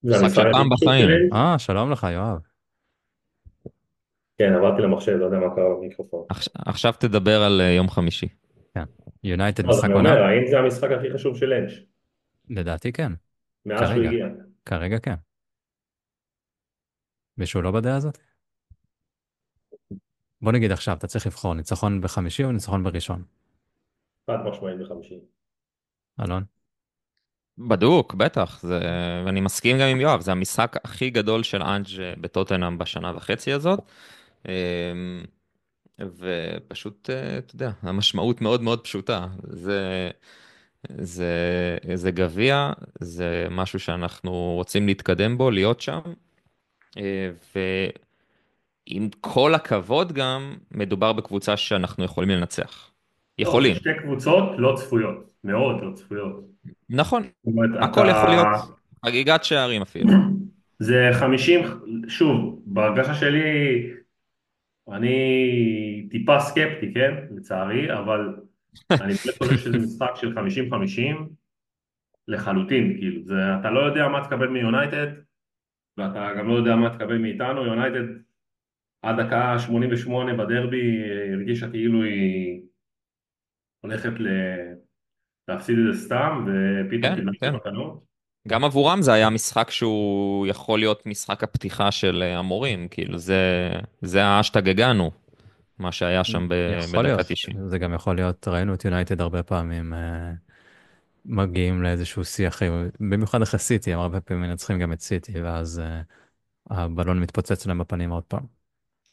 זה משחק של פעם בחיים. אה, שלום לך, יואב. כן, עברתי למחשב, לא יודע מה קרה במיקרופון. עכש- עכשיו תדבר על אה, יום חמישי. יונייטד אז משחק אני עונה? אומר, האם זה המשחק הכי חשוב של לנץ'? לדעתי כן. מאז שהוא. הגיע. כרגע כן. מישהו לא בדעה הזאת? בוא נגיד עכשיו, אתה צריך לבחור ניצחון בחמישי או ניצחון בראשון? חד משמעית בחמישי. אלון? בדוק, בטח, זה... ואני מסכים גם עם יואב, זה המשחק הכי גדול של אנג' בטוטנאם בשנה וחצי הזאת. אמ, ופשוט, אה, אתה יודע, המשמעות מאוד מאוד פשוטה. זה, זה, זה גביע, זה משהו שאנחנו רוצים להתקדם בו, להיות שם. אה, ועם כל הכבוד גם, מדובר בקבוצה שאנחנו יכולים לנצח. יכולים. לא, שתי קבוצות לא צפויות, מאוד לא צפויות. נכון, אומרת, הכל אתה- יכול להיות חגיגת שערים אפילו. זה 50, שוב, בהרגשה שלי, אני טיפה סקפטי, כן? לצערי, אבל [LAUGHS] אני חושב שזה משחק של 50-50 לחלוטין, כאילו, זה, אתה לא יודע מה תקבל מיונייטד, ואתה גם לא יודע מה תקבל מאיתנו, יונייטד עד דקה 88 בדרבי הרגישה כאילו היא הולכת ל... להפסיד את זה סתם, ופתאום כן, קיבלה כן. מתנות. גם עבורם זה היה משחק שהוא יכול להיות משחק הפתיחה של אה, המורים, כאילו זה, זה האשטג הגענו, מה שהיה שם. בדקה 90. זה גם יכול להיות, ראינו את יונייטד הרבה פעמים אה, מגיעים לאיזשהו שיח, אה, במיוחד אחרי סיטי, הם הרבה פעמים מנצחים גם את סיטי, ואז הבלון מתפוצץ להם בפנים עוד פעם.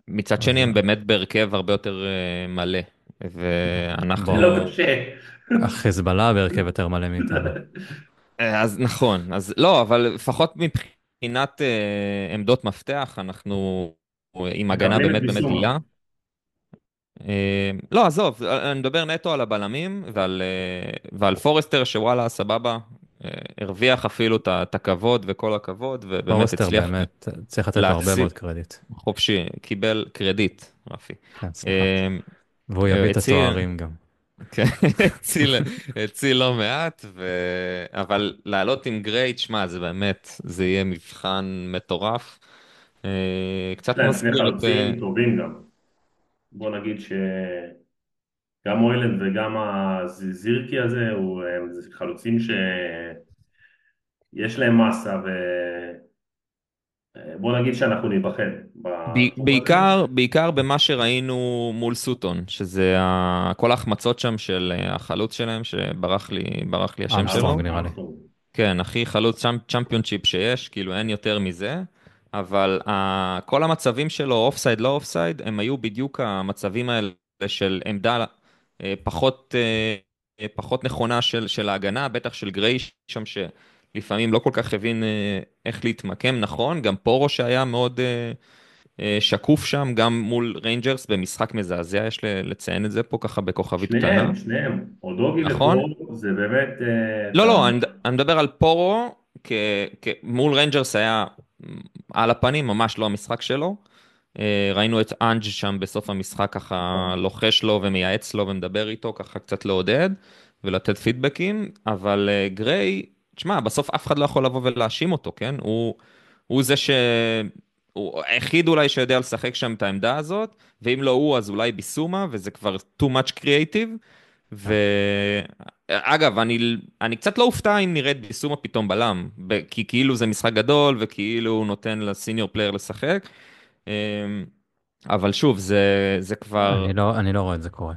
מצד שני הם באמת בהרכב הרבה יותר מלא, ואנחנו... לא קשה. החיזבאללה בהרכב יותר מלא מאיתנו. אה, אז נכון, אז לא, אבל לפחות מבחינת אה, עמדות מפתח, אנחנו עם הגנה באמת באמת. דלילה. אה, לא, עזוב, אני מדבר נטו על הבלמים ועל, אה, ועל פורסטר, שוואלה, סבבה, אה, הרוויח אפילו את הכבוד וכל הכבוד, ובאמת פורסטר הצליח באמת, צריך לתת לו הרבה. מאוד קרדיט. חופשי, קיבל קרדיט, רפי. כן, סליחה. אה, והוא יביא את התוארים גם. כן, הציל, הציל לא מעט, ו... אבל לעלות עם גרייט, שמע, זה באמת, זה יהיה מבחן מטורף. אה, קצת להם שני מזכיר את... אה, חלוצים טובים גם. בוא נגיד שגם אוילנד וגם הזירקי הזה, הוא, זה חלוצים שיש להם מסה ו... בוא נגיד שאנחנו ניבחן. בעיקר, בעיקר במה שראינו מול סוטון, שזה. כל ההחמצות שם של אה, החלוץ שלהם, שברח לי, ברח לי השם ארמסטרונג. שלו. נראה לי. כן, הכי חלוץ champ, Championship שיש, כאילו אין יותר מזה, אבל ה, כל המצבים שלו, אופסייד, לא אופסייד, הם היו בדיוק המצבים האלה של עמדה אה, פחות, אה, אה, פחות נכונה של, של ההגנה, בטח של גריי שם, שלפעמים לא כל כך הבין אה, איך להתמקם נכון, גם פורו שהיה מאוד אה, אה, שקוף שם, גם מול ריינג'רס במשחק מזעזע, יש לציין את זה פה ככה בכוכבית קטנה. שניהם, שניהם. אודוגי נכון. ופורו זה באמת... לא, לא, אני, אני מדבר על פורו, כ, כ, מול ריינג'רס היה על הפנים, ממש לא המשחק שלו. ראינו את אנג' שם בסוף המשחק ככה לוחש לו ומייעץ לו ומדבר איתו, ככה קצת לעודד. ולתת פידבקים, אבל גריי, תשמע, בסוף אף אחד לא יכול לבוא ולהאשים אותו, כן? הוא, הוא זה ש... הוא היחיד אולי שיודע לשחק שם את העמדה הזאת, ואם לא הוא, אז אולי ביסומה, וזה כבר too much creative. ואגב, אני, אני קצת לא אופתע אם נראה את ביסומה פתאום בלם, כי כאילו זה משחק גדול, וכאילו הוא נותן ל senior player לשחק. אמ, אבל שוב, זה, זה כבר... אני לא, אני לא רואה את זה קורה.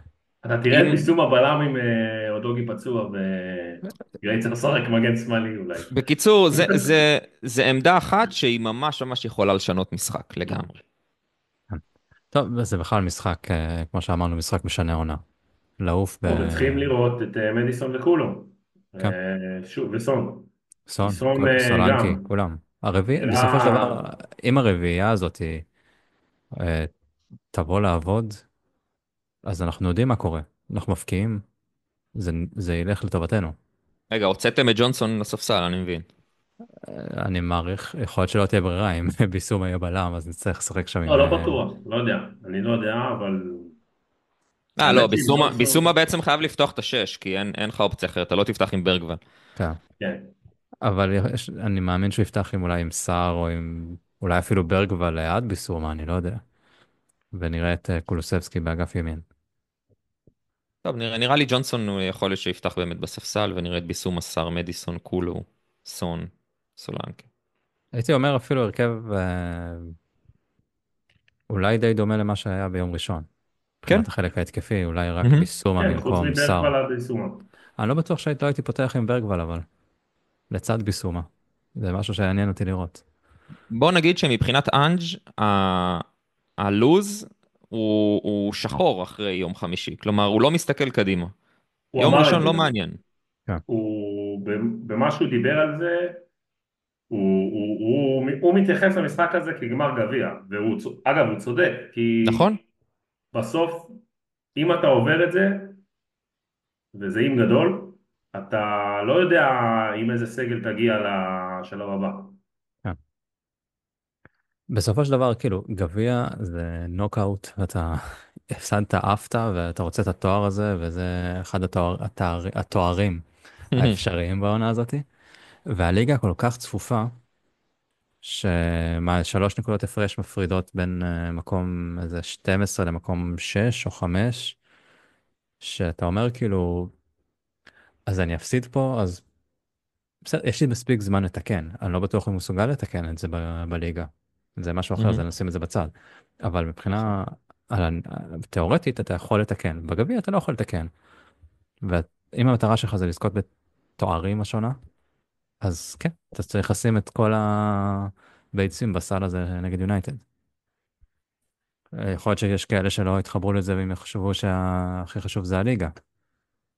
אתה תראה את ביסום הבלם עם אה, אודוגי פצוע וגריי צריך לשחק מגן שמאלי אולי. בקיצור, זה, זה, זה עמדה אחת שהיא ממש ממש יכולה לשנות משחק לגמרי. טוב, זה בכלל משחק, אה, כמו שאמרנו, משחק משנה עונה. לעוף ב... אנחנו צריכים לראות את אה, מדיסון וכולו. כן. אה, שוב, וסון. סון, סון, כל- אה, סולנקי, גם. כולם. הרביעי, אה. בסופו של דבר, אם הרביעייה הזאת אה, תבוא לעבוד, אז אנחנו יודעים מה קורה. אנחנו מפקיעים, זה, זה ילך לטובתנו. רגע, הוצאתם את ג'ונסון לספסל, אני מבין. אה, אני מעריך, יכול להיות שלא תהיה ברירה, אם [LAUGHS] ביסום יהיה בלם, אז נצטרך לשחק שם עם... לא, לא אה, בטוח, לא יודע. אני לא יודע, אבל... אה, לא, ביסומה, בעצם חייב לפתוח את השש, כי אין, אין לך אופציה אחרת, אתה לא תפתח עם ברגוול. כן. כן. אבל יש, אני מאמין שהוא יפתח עם אולי עם סער או עם אולי אפילו ברגווה ליד ביסומה, אני לא יודע. ונראה את אה, קולוסבסקי באגף ימין. טוב, נראה, נראה לי ג'ונסון הוא יכול להיות שיפתח באמת בספסל, ונראה את ביסומה, סער, מדיסון, קולו, סון, סולנקי. הייתי אומר אפילו הרכב אה, אולי די דומה למה שהיה ביום ראשון. כן. מבחינת החלק ההתקפי, אולי רק מהמם. ביסומה כן, חוץ במקום ביסומה. אני לא בטוח שלא הייתי פותח עם ברגוול, אבל לצד ביסומה. זה משהו שיעניין אותי לראות. בוא נגיד שמבחינת אנג' ה- הלוז הוא, הוא שחור אחרי יום חמישי, כלומר הוא לא מסתכל קדימה. יום ראשון לא. מעניין. הוא, במה שהוא דיבר על זה, הוא, הוא, הוא, הוא מתייחס למשחק הזה כגמר גביע, והוא, צ- אגב הוא צודק, כי נכון? בסוף אם אתה עובר את זה, וזה אם גדול, אתה לא יודע עם איזה סגל תגיע לשלב הבא. בסופו של דבר, כאילו, גביע זה נוקאוט, ואתה הפסדת, עפת, ואתה רוצה את התואר הזה, וזה אחד התואר, התואר, התוארים האפשריים בעונה הזאת. והליגה כל כך צפופה, שמה, שלוש נקודות הפרש מפרידות בין uh, מקום איזה 12 למקום 6 או 5, שאתה אומר כאילו, אז אני אפסיד פה, אז בסדר, יש לי מספיק זמן לתקן, אני לא בטוח אם הוא מסוגל לתקן את זה ב- בליגה. זה משהו אחר, Mhm. אז נשים את זה בצד. אבל מבחינה על ה- תיאורטית אתה יכול לתקן, בגביע אתה לא יכול לתקן. ואם המטרה שלך זה לזכות בתוארים השונה, אז כן, אתה צריך לשים את כל הביצים בסל הזה נגד יונייטד. יכול להיות שיש כאלה שלא יתחברו לזה והם יחשבו שהכי חשוב זה הליגה.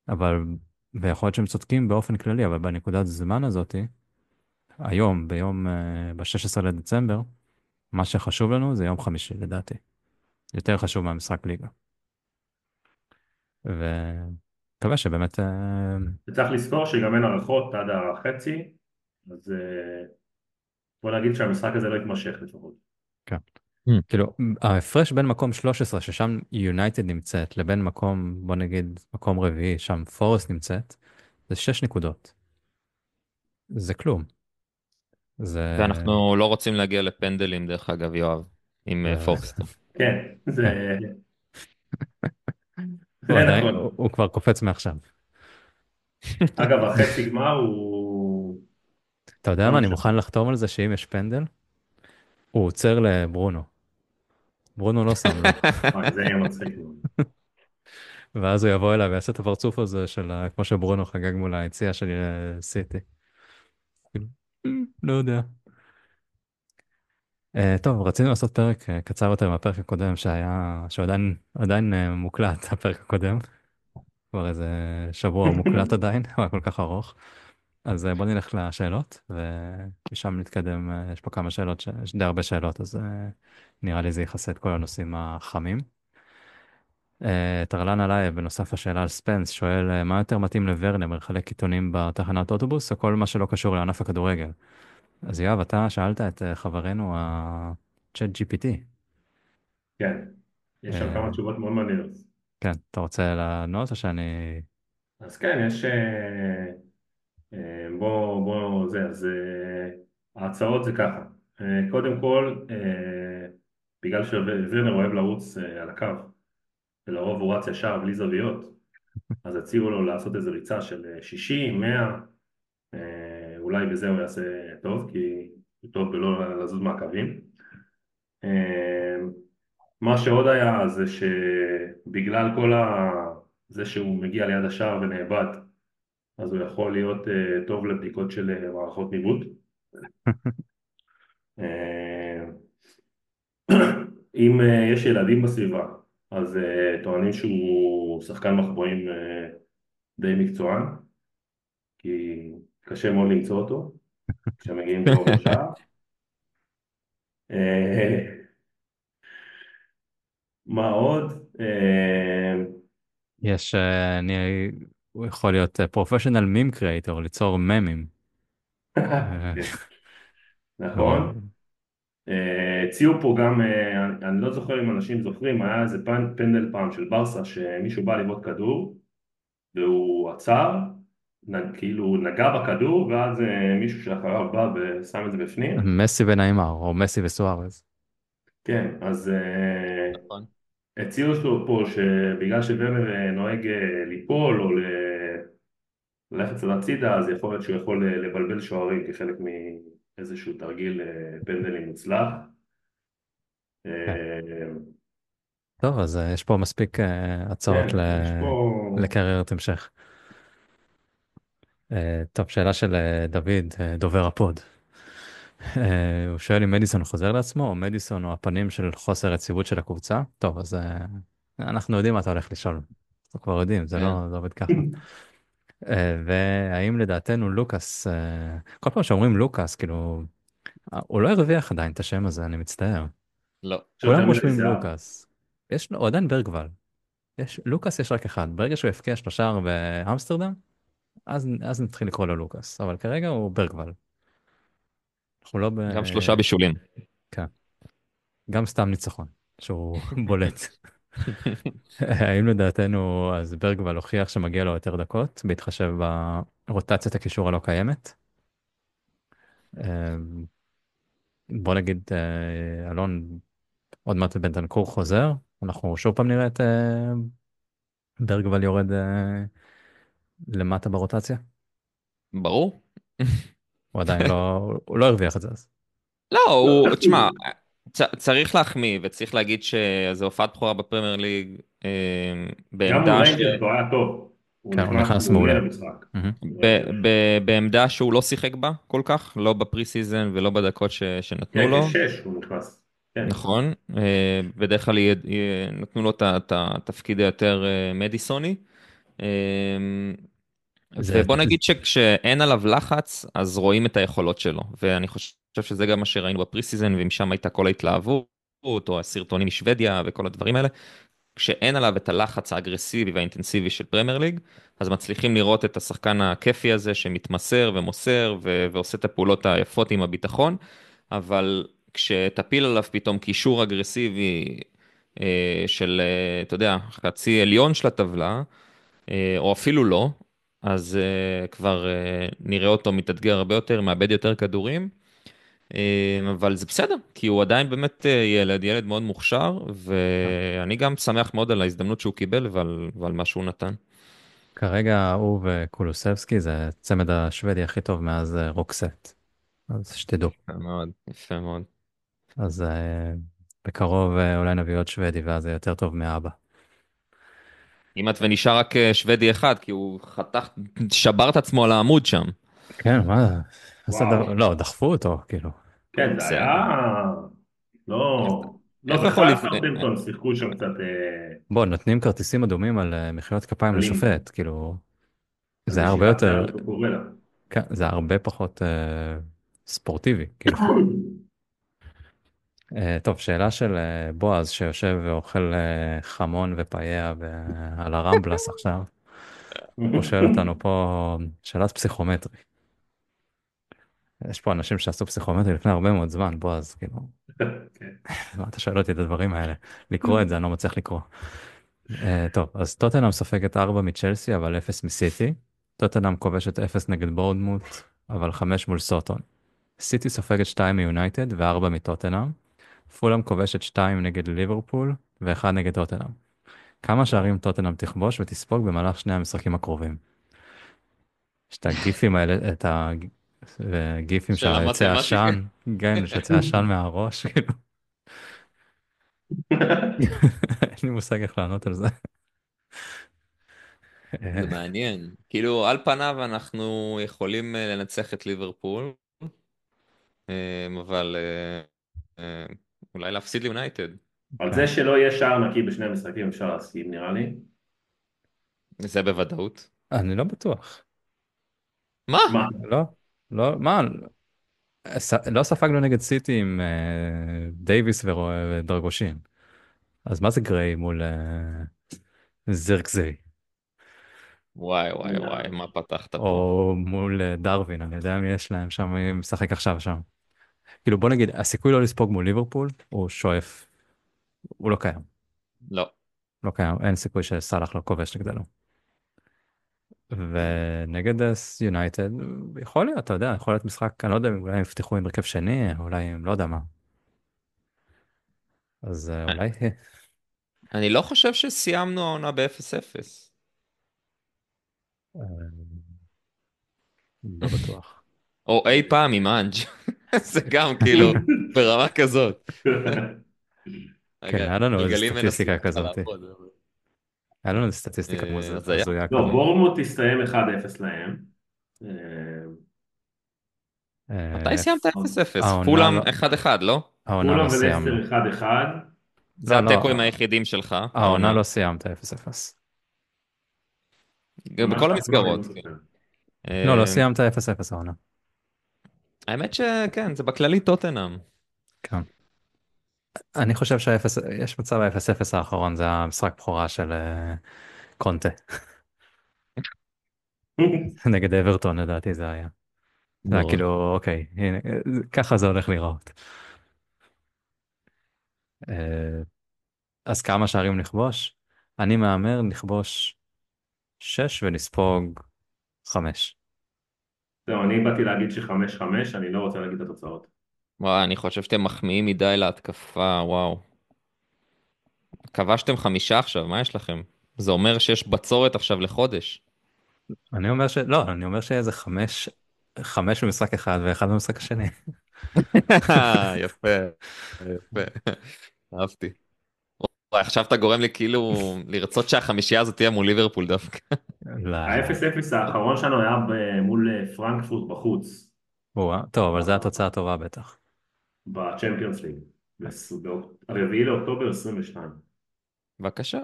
אבל, ויכול להיות שהם צודקים באופן כללי, אבל בנקודת זמן הזאתי, היום, ביום, אה, ב-16 לדצמבר, מה שחשוב לנו זה יום חמישי, לדעתי. יותר חשוב מהמשחק ליגה. ומקווה שבאמת... אה, וצריך לזכור שגם אין הערכות עד החצי, אז אה, בוא נגיד שהמשחק הזה לא יתמשך לפחות. כאילו, ההפרש בין מקום 13, ששם יונייטד נמצאת, לבין מקום, בוא נגיד, מקום רביעי, שם פורסט נמצאת, זה 6 נקודות. זה כלום. זה... ואנחנו לא רוצים להגיע לפנדלים, דרך אגב, יואב, עם אה, זה- פוקסטר. כן, זה... הוא, זה עדיין, נכון. הוא, הוא כבר קופץ מעכשיו. אגב, החצי גמר הוא... אתה יודע מה, אני. מוכן לחתום על זה שאם יש פנדל, הוא עוצר לברונו. ברונו לא שם לב, [LAUGHS] וואי, זה יהיה מצחיק. מאוד. ואז הוא יבוא אליי ויעשה את הפרצוף הזה של כמו שברונו חגג מול היציאה של אה, סיטי. כאילו, [LAUGHS] "אמ, לא יודע. אה, טוב, רצינו לעשות פרק אה, קצר יותר מהפרק הקודם שהיה, שהוא עדיין, עדיין אה, מוקלט, [LAUGHS] הפרק הקודם. כבר איזה שבוע הוא [LAUGHS] מוקלט עדיין, הוא היה כל כך ארוך. אז אה, בוא נלך לשאלות, ומשם נתקדם, אה, יש פה כמה שאלות, ש- יש די הרבה שאלות, אז אה, נראה לי זה יכסה את כל הנושאים החמים. אה, טרלן עליי, בנוסף לשאלה על ספנס, שואל אה, מה יותר מתאים לוורנר, לחלק עיתונים בתחנת אוטובוס, או כל מה שלא קשור לענף הכדורגל? אז יואב, אתה שאלת את אה, חברנו ה-Chat GPT. כן, יש שם. כמה תשובות מאוד מעניינות. כן, אתה רוצה לענות או שאני אז כן, יש... בוא, בוא, זה, אז ההצעות זה ככה. קודם כל, בגלל שוורנר אוהב לרוץ על הקו, ולרוב הוא רץ ישר בלי זוויות, אז הציעו לו לעשות איזו ריצה של אה, 60, 100, אה, אולי בזה הוא יעשה טוב, כי הוא טוב בלא לזוז מהקווים. אה, מה שעוד היה זה שבגלל כל ה... זה שהוא מגיע ליד השער ונאבד, אז הוא יכול להיות טוב לבדיקות של מערכות ניווט. [LAUGHS] אה, [CLEARS THROAT] אם יש ילדים בסביבה, אז uh, טוענים שהוא שחקן מחבואים uh, די מקצוען, כי קשה מאוד למצוא אותו כשמגיעים קרוב לשער. מה עוד? יש, אני, הוא יכול להיות פרופשיונל מים קריאטור, ליצור ממים. [LAUGHS] נכון. הציעו פה גם, אני לא זוכר אם אנשים זוכרים, היה איזה פנדל פעם של ברסה שמישהו בא לבעוט כדור והוא עצר, כאילו נגע בכדור ואז מישהו שאחריו בא ושם את זה בפנים. מסי ונעימר או מסי וסוארז. כן, אז הציעו פה שבגלל שוורנר נוהג ליפול או ללכת קצת הצידה אז יכול להיות שהוא יכול לבלבל שוערים כחלק מאיזשהו תרגיל פנדלים מוצלח. טוב, אז יש פה מספיק הצעות לקריירת המשך. טוב, שאלה של דוד, דובר הפוד. הוא שואל אם מדיסון חוזר לעצמו, או מדיסון הוא הפנים של חוסר יציבות של הקבוצה. טוב, אז אנחנו יודעים מה אתה הולך לשאול. אנחנו כבר יודעים, זה לא עובד ככה. [LAUGHS] והאם לדעתנו לוקאס, כל פעם שאומרים לוקאס, כאילו, הוא לא הרוויח עדיין את השם הזה, אני מצטער. לא. כולם רושמים לוקאס. יש לו, הוא עדיין ברגוול. יש, לוקאס יש רק אחד, ברגע שהוא יפקיע שלושה באמסטרדם, אז, אז נתחיל לקרוא לו לוקאס, אבל כרגע הוא ברגוול. אנחנו לא ב... גם שלושה בישולים. כן. גם סתם ניצחון, שהוא [LAUGHS] בולט. [LAUGHS] האם לדעתנו אז ברגוול הוכיח שמגיע לו יותר דקות, בהתחשב ברוטציית הקישור הלא קיימת? אמ, בוא נגיד, אה, אלון, עוד מעט בנטנקור חוזר, אנחנו שוב פעם נראה את אה, ברגוול יורד אה, למטה ברוטציה? ברור. הוא עדיין לא, הוא לא הרוויח את זה אז. לא, הוא, תשמע, צריך להחמיא וצריך להגיד שזו הופעת בכורה בפרמייר ליג בעמדה ש... גם הוא היה טוב. כן, הוא נכנס מעולה. בעמדה שהוא לא שיחק בה כל כך, לא ב pre season ולא בדקות שנתנו לו. כן, כשש הוא נכנס. נכון, בדרך כלל נתנו לו את התפקיד היותר מדיסוני. ובוא נגיד שכשאין עליו לחץ, אז רואים את היכולות שלו, ואני חושב שזה גם מה שראינו ב pre season, ומשם הייתה כל ההתלהבות, או הסרטונים משוודיה וכל הדברים האלה. כשאין עליו את הלחץ האגרסיבי והאינטנסיבי של פרמייר ליג, אז מצליחים לראות את השחקן הכיפי הזה שמתמסר ומוסר ו- ועושה את הפעולות היפות עם הביטחון, אבל כשתפיל עליו פתאום קישור אגרסיבי אה, של, אה, אתה יודע, חצי עליון של הטבלה, אה, או אפילו לא, אז uh, כבר uh, נראה אותו מתאתגר הרבה יותר, מאבד יותר כדורים, uh, אבל זה בסדר, כי הוא עדיין באמת uh, ילד, ילד מאוד מוכשר, ואני גם שמח מאוד על ההזדמנות שהוא קיבל ועל, ועל מה שהוא נתן. כרגע הוא וקולוסבסקי זה צמד השוודי הכי טוב מאז רוקסט, אז שתדעו. יפה מאוד, יפה מאוד. אז uh, בקרוב uh, אולי נביא עוד שוודי ואז זה יותר טוב מאבא. כמעט ונשאר רק שוודי אחד, כי הוא חתך, שבר את עצמו על העמוד שם. כן, מה זה? לא, דחפו אותו, כאילו. כן, זה היה... לא... לא, בכלל סאוטהמפטון שיחקו שם קצת... בוא, נותנים כרטיסים אדומים על מחיאות כפיים לשופט, כאילו... זה הרבה יותר... כן, זה הרבה פחות ספורטיבי, כאילו. [COUGHS] טוב, שאלה של בועז שיושב ואוכל חמון ופאיה על הרמבלס עכשיו. [LAUGHS] הוא שואל אותנו פה שאלת פסיכומטרי. יש פה אנשים שעשו פסיכומטרי לפני הרבה מאוד זמן, בועז, כאילו. [LAUGHS] מה אתה שואל אותי את הדברים האלה? לקרוא את זה, אני לא מצליח לקרוא. אה, טוב, אז טוטנאם סופגת 4 מצ'לסי, אבל 0 מסיטי. טוטנאם כובשת 0 נגד בורדמוט, אבל 5 מול סוטון. סיטי סופגת 2 מיונייטד ו-4 מטוטנאם. פולאם כובשת 2 נגד ליברפול ו-1 נגד טוטנאם. כמה שערים טוטנאם תכבוש ותספוג במהלך שני המשחקים הקרובים. יש את הגיפים האלה, את הגיפים של המתמטיקה. עשן, כן, שיוצא עשן מהראש, כאילו, [LAUGHS] אין לי מושג איך לענות על זה. זה מעניין. כאילו, על פניו אנחנו יכולים אה, לנצח את ליברפול, אה, אבל אה, אולי להפסיד ליונייטד. על זה שלא יהיה שער נקי בשני המשחקים אפשר להסכים נראה לי. זה בוודאות. אני לא בטוח. מה? מה? לא, לא, מה, לא ספגנו נגד סיטי עם אה, דייוויס ודרגושין. אז מה זה גריי מול אה, זירקזי? וואי וואי וואי, מה פתחת פה? או מול אה, דרווין, אני יודע מי יש להם שם, מי משחק עכשיו שם. כאילו בוא נגיד, הסיכוי לא לספוג מול ליברפול הוא שואף, הוא לא קיים. לא. לא קיים, אין סיכוי שסאלח לא כובש נגדנו. ונגד יונייטד, יכול להיות, אתה יודע, יכול להיות משחק, אני לא יודע, אולי הם יפתחו עם הרכב שני, אולי הם לא יודע מה. אז אה, אולי, אני לא חושב שסיימנו העונה ב-0-0. אה, לא בטוח. או אי פעם עם אנג'. [LAUGHS] זה גם כאילו ברמה כזאת. [LAUGHS] כן, היה לנו איזה סטטיסטיקה כזאת. לעבוד. היה לנו איזה סטטיסטיקה אה, הזיה. הזויה לא, כזאת. בורנמוט תסתיים 1-0 להם. אה, אה, מתי סיימת 0-0? העונה פולאם לא- 1-1, לא? העונה פולאם לא סיימנו. ולסטר 1-1. זה לא, לא, התיקואים היחידים שלך. העונה לא סיימת 0-0. גם ממש בכל המסגרות. כן. לא, אה, לא סיימת 0-0 העונה. האמת שכן, זה בכללי טוטנאם. כן. אני חושב שיש מצב ה-0-0 האחרון, זה המשחק בכורה של אה, קונטה. [LAUGHS] נגד אברטון לדעתי זה היה. זה היה. כאילו, אוקיי, הנה, ככה זה הולך להיראות. אה, אז כמה שערים נכבוש? אני מהמר נכבוש 6 ונספוג 5. זהו, אני באתי להגיד שחמש חמש, אני לא רוצה להגיד את התוצאות. וואי, אני חושב שאתם מחמיאים מדי להתקפה, וואו. כבשתם חמישה עכשיו, מה יש לכם? זה אומר שיש בצורת עכשיו לחודש. אני אומר ש... לא, אני אומר איזה 5, 5 במשחק אחד ואחד במשחק השני. [LAUGHS] יפה, יפה, אהבתי. וואי, עכשיו אתה גורם לי כאילו לרצות שהחמישייה הזאת תהיה מול ליברפול דווקא. לא. ה-0-0 האחרון שלנו היה ב- מול אה, פרנקפורט בחוץ, טוב, אבל זו התוצאה הטובה בטח. בצ'מפיונס ליג. הרביעי לאוקטובר 22. בבקשה.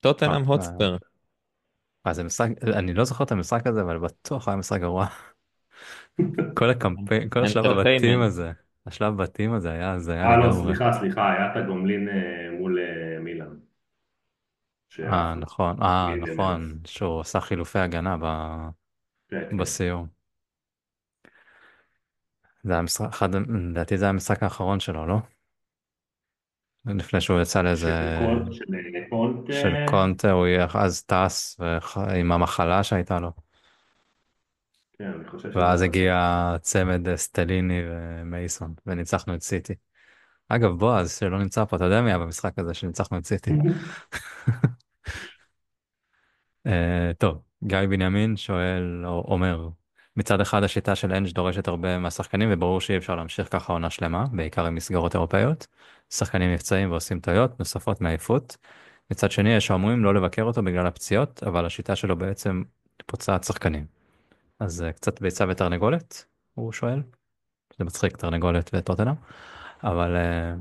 טוטנאם אה, הוטספר. אה, זה משחק, אני לא זוכר את המשחק הזה, אבל בטוח היה משחק גרוע. [LAUGHS] כל הקמפיין, כל השלב. הבתים הזה, השלב בתים הזה היה, זה היה אה לא. סליחה, סליחה, היה את הגומלין אה, מול אה, מילאן. אה, נכון, אה, נגד נכון, אלף. שהוא עשה חילופי הגנה ב- כן, כן. בסיום. זה היה משחק, אחד, לדעתי זה היה המשחק האחרון שלו, לא? לפני שהוא יצא לאיזה... של קונט- של אה, קונט, של אה, קונטה, הוא יהיה אז טס וח- עם המחלה שהייתה לו. כן, אני חושב שזה... ואז הגיע צמד אה, סטליני ומייסון, וניצחנו את סיטי. אגב, בועז, שלא נמצא פה, אתה יודע מי היה במשחק הזה שניצחנו את סיטי? [LAUGHS] אה, טוב, גיא בנימין שואל, או אומר, מצד אחד השיטה של אנג' דורשת הרבה מהשחקנים, וברור שאי אפשר להמשיך ככה עונה שלמה, בעיקר עם מסגרות אירופאיות. שחקנים נפצעים ועושים טעויות נוספות מעייפות. מצד שני, יש האומרים לא לבקר אותו בגלל הפציעות, אבל השיטה שלו בעצם פוצעת שחקנים. אז אה, קצת ביצה ותרנגולת, הוא שואל. זה מצחיק, תרנגולת וטוטנאם. אבל אה,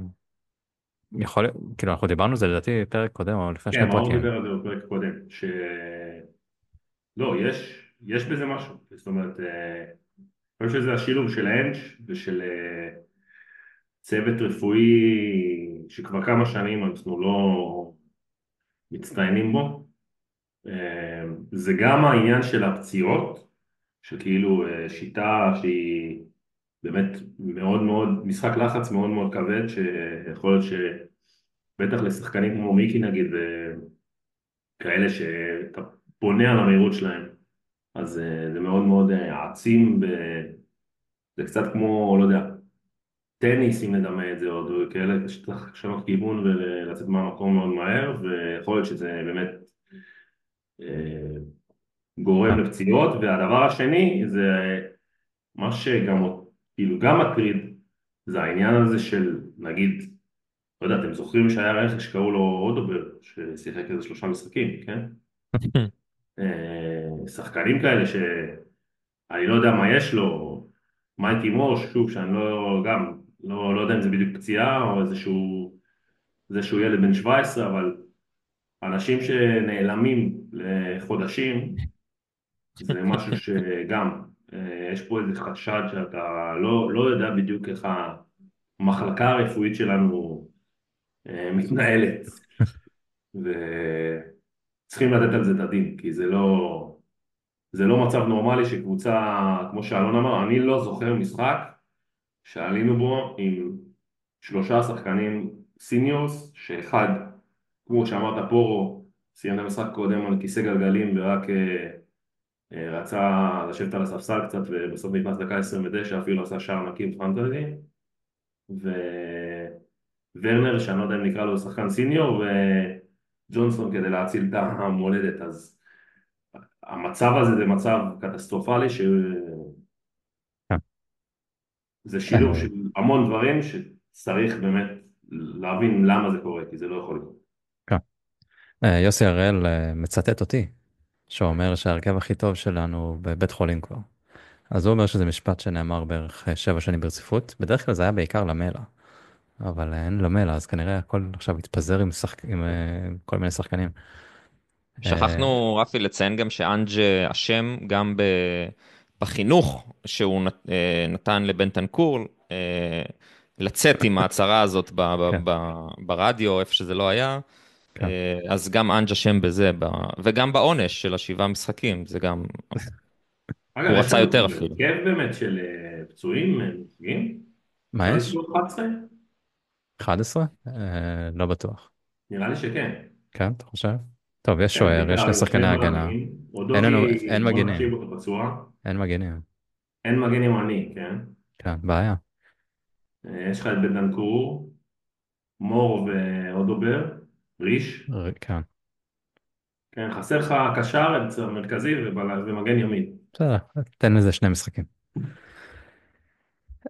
יכול להיות, כאילו אנחנו דיברנו על זה לדעתי פרק קודם או לפני כן, שני מאור פרקים. דיבר על זה בפרק קודם, ש... לא, יש, יש בזה משהו, זאת אומרת, אה, אני חושב שזה השילוב של האנץ' ושל צוות רפואי שכבר כמה שנים אנחנו לא מצטיינים בו, זה גם העניין של הפציעות, שכאילו אה, שיטה שהיא באמת מאוד מאוד, משחק לחץ מאוד מאוד כבד, שיכול להיות בטח לשחקנים כמו מיקי נגיד, וכאלה שאתה בונה על המהירות שלהם, אז אה, זה מאוד מאוד אה, עצים, זה קצת כמו, לא יודע, טניס אם נדמה את זה עוד, כאלה שצריך לשנות כיוון ולצאת מהמקום מאוד מהר, ויכול להיות שזה באמת אה, גורם לפציעות, והדבר השני זה מה שגם, כאילו גם מטריד, זה העניין הזה של נגיד, לא יודע, אתם זוכרים שהיה רכש שקראו לו אודובר, ששיחק איזה שלושה משחקים, כן? [LAUGHS] אה, שחקנים כאלה שאני לא יודע מה יש לו, מייקי מוש, שוב, שאני לא, גם, לא, לא יודע אם זה בדיוק פציעה או איזשהו, איזשהו ילד בן 17, אבל אנשים שנעלמים לחודשים, זה משהו שגם, אה, יש פה איזה חשד שאתה לא, לא יודע בדיוק איך המחלקה הרפואית שלנו אה, מתנהלת, וצריכים לתת על זה את הדין, כי זה לא, זה לא מצב נורמלי שקבוצה, כמו שאלון אמר, אני לא זוכר משחק שעלינו בו עם שלושה שחקנים seniors, שאחד, כמו שאמרת פורו, סיים את המשחק קודם על כיסא גלגלים ורק אה, רצה לשבת על הספסל קצת ובסוף נכנס דקה 29 אפילו עשה שער נקי ב Fantasy וורנר שאני לא יודע אם נקרא לו שחקן senior וג'ונסון כדי להציל את המולדת אז המצב הזה זה מצב קטסטרופלי ש... כן. זה שילוב של המון דברים שצריך באמת להבין למה זה קורה, כי זה לא יכול לקרות. כן. אה, יוסי הראל אה, מצטט אותי, שאומר שההרכב הכי טוב שלנו בבית חולים כבר. אז הוא אומר שזה משפט שנאמר בערך אה, שבע שנים ברציפות, בדרך כלל זה היה בעיקר למלע, אבל אין למלע, אז כנראה הכל עכשיו התפזר עם, שחק... עם כל מיני שחקנים. שכחנו, רפי, לציין גם שאנג' אשם גם בחינוך שהוא אה, נתן לבן אה, לצאת עם ההצהרה הזאת כן. ברדיו, איפה שזה לא היה. כן. אה, אז גם אנג' אשם בזה, וגם בעונש של השבעה משחקים, זה גם... הוא רצה יותר אפילו. כיף באמת של פצועים, נפגעים? מה יש? 11? לא בטוח. נראה לי שכן. כן, אתה חושב? טוב, יש שוער, יש לשחקני הגנה. אין לנו, אין מגינים. אין מגינים. אין מגן ימני, כן? כן, בעיה. אה, יש לך את בן דנקור, מור ואודובר, ריש. כן. כן, חסר לך קשר מרכזי ומגן ימין. בסדר, תן לזה שני משחקים.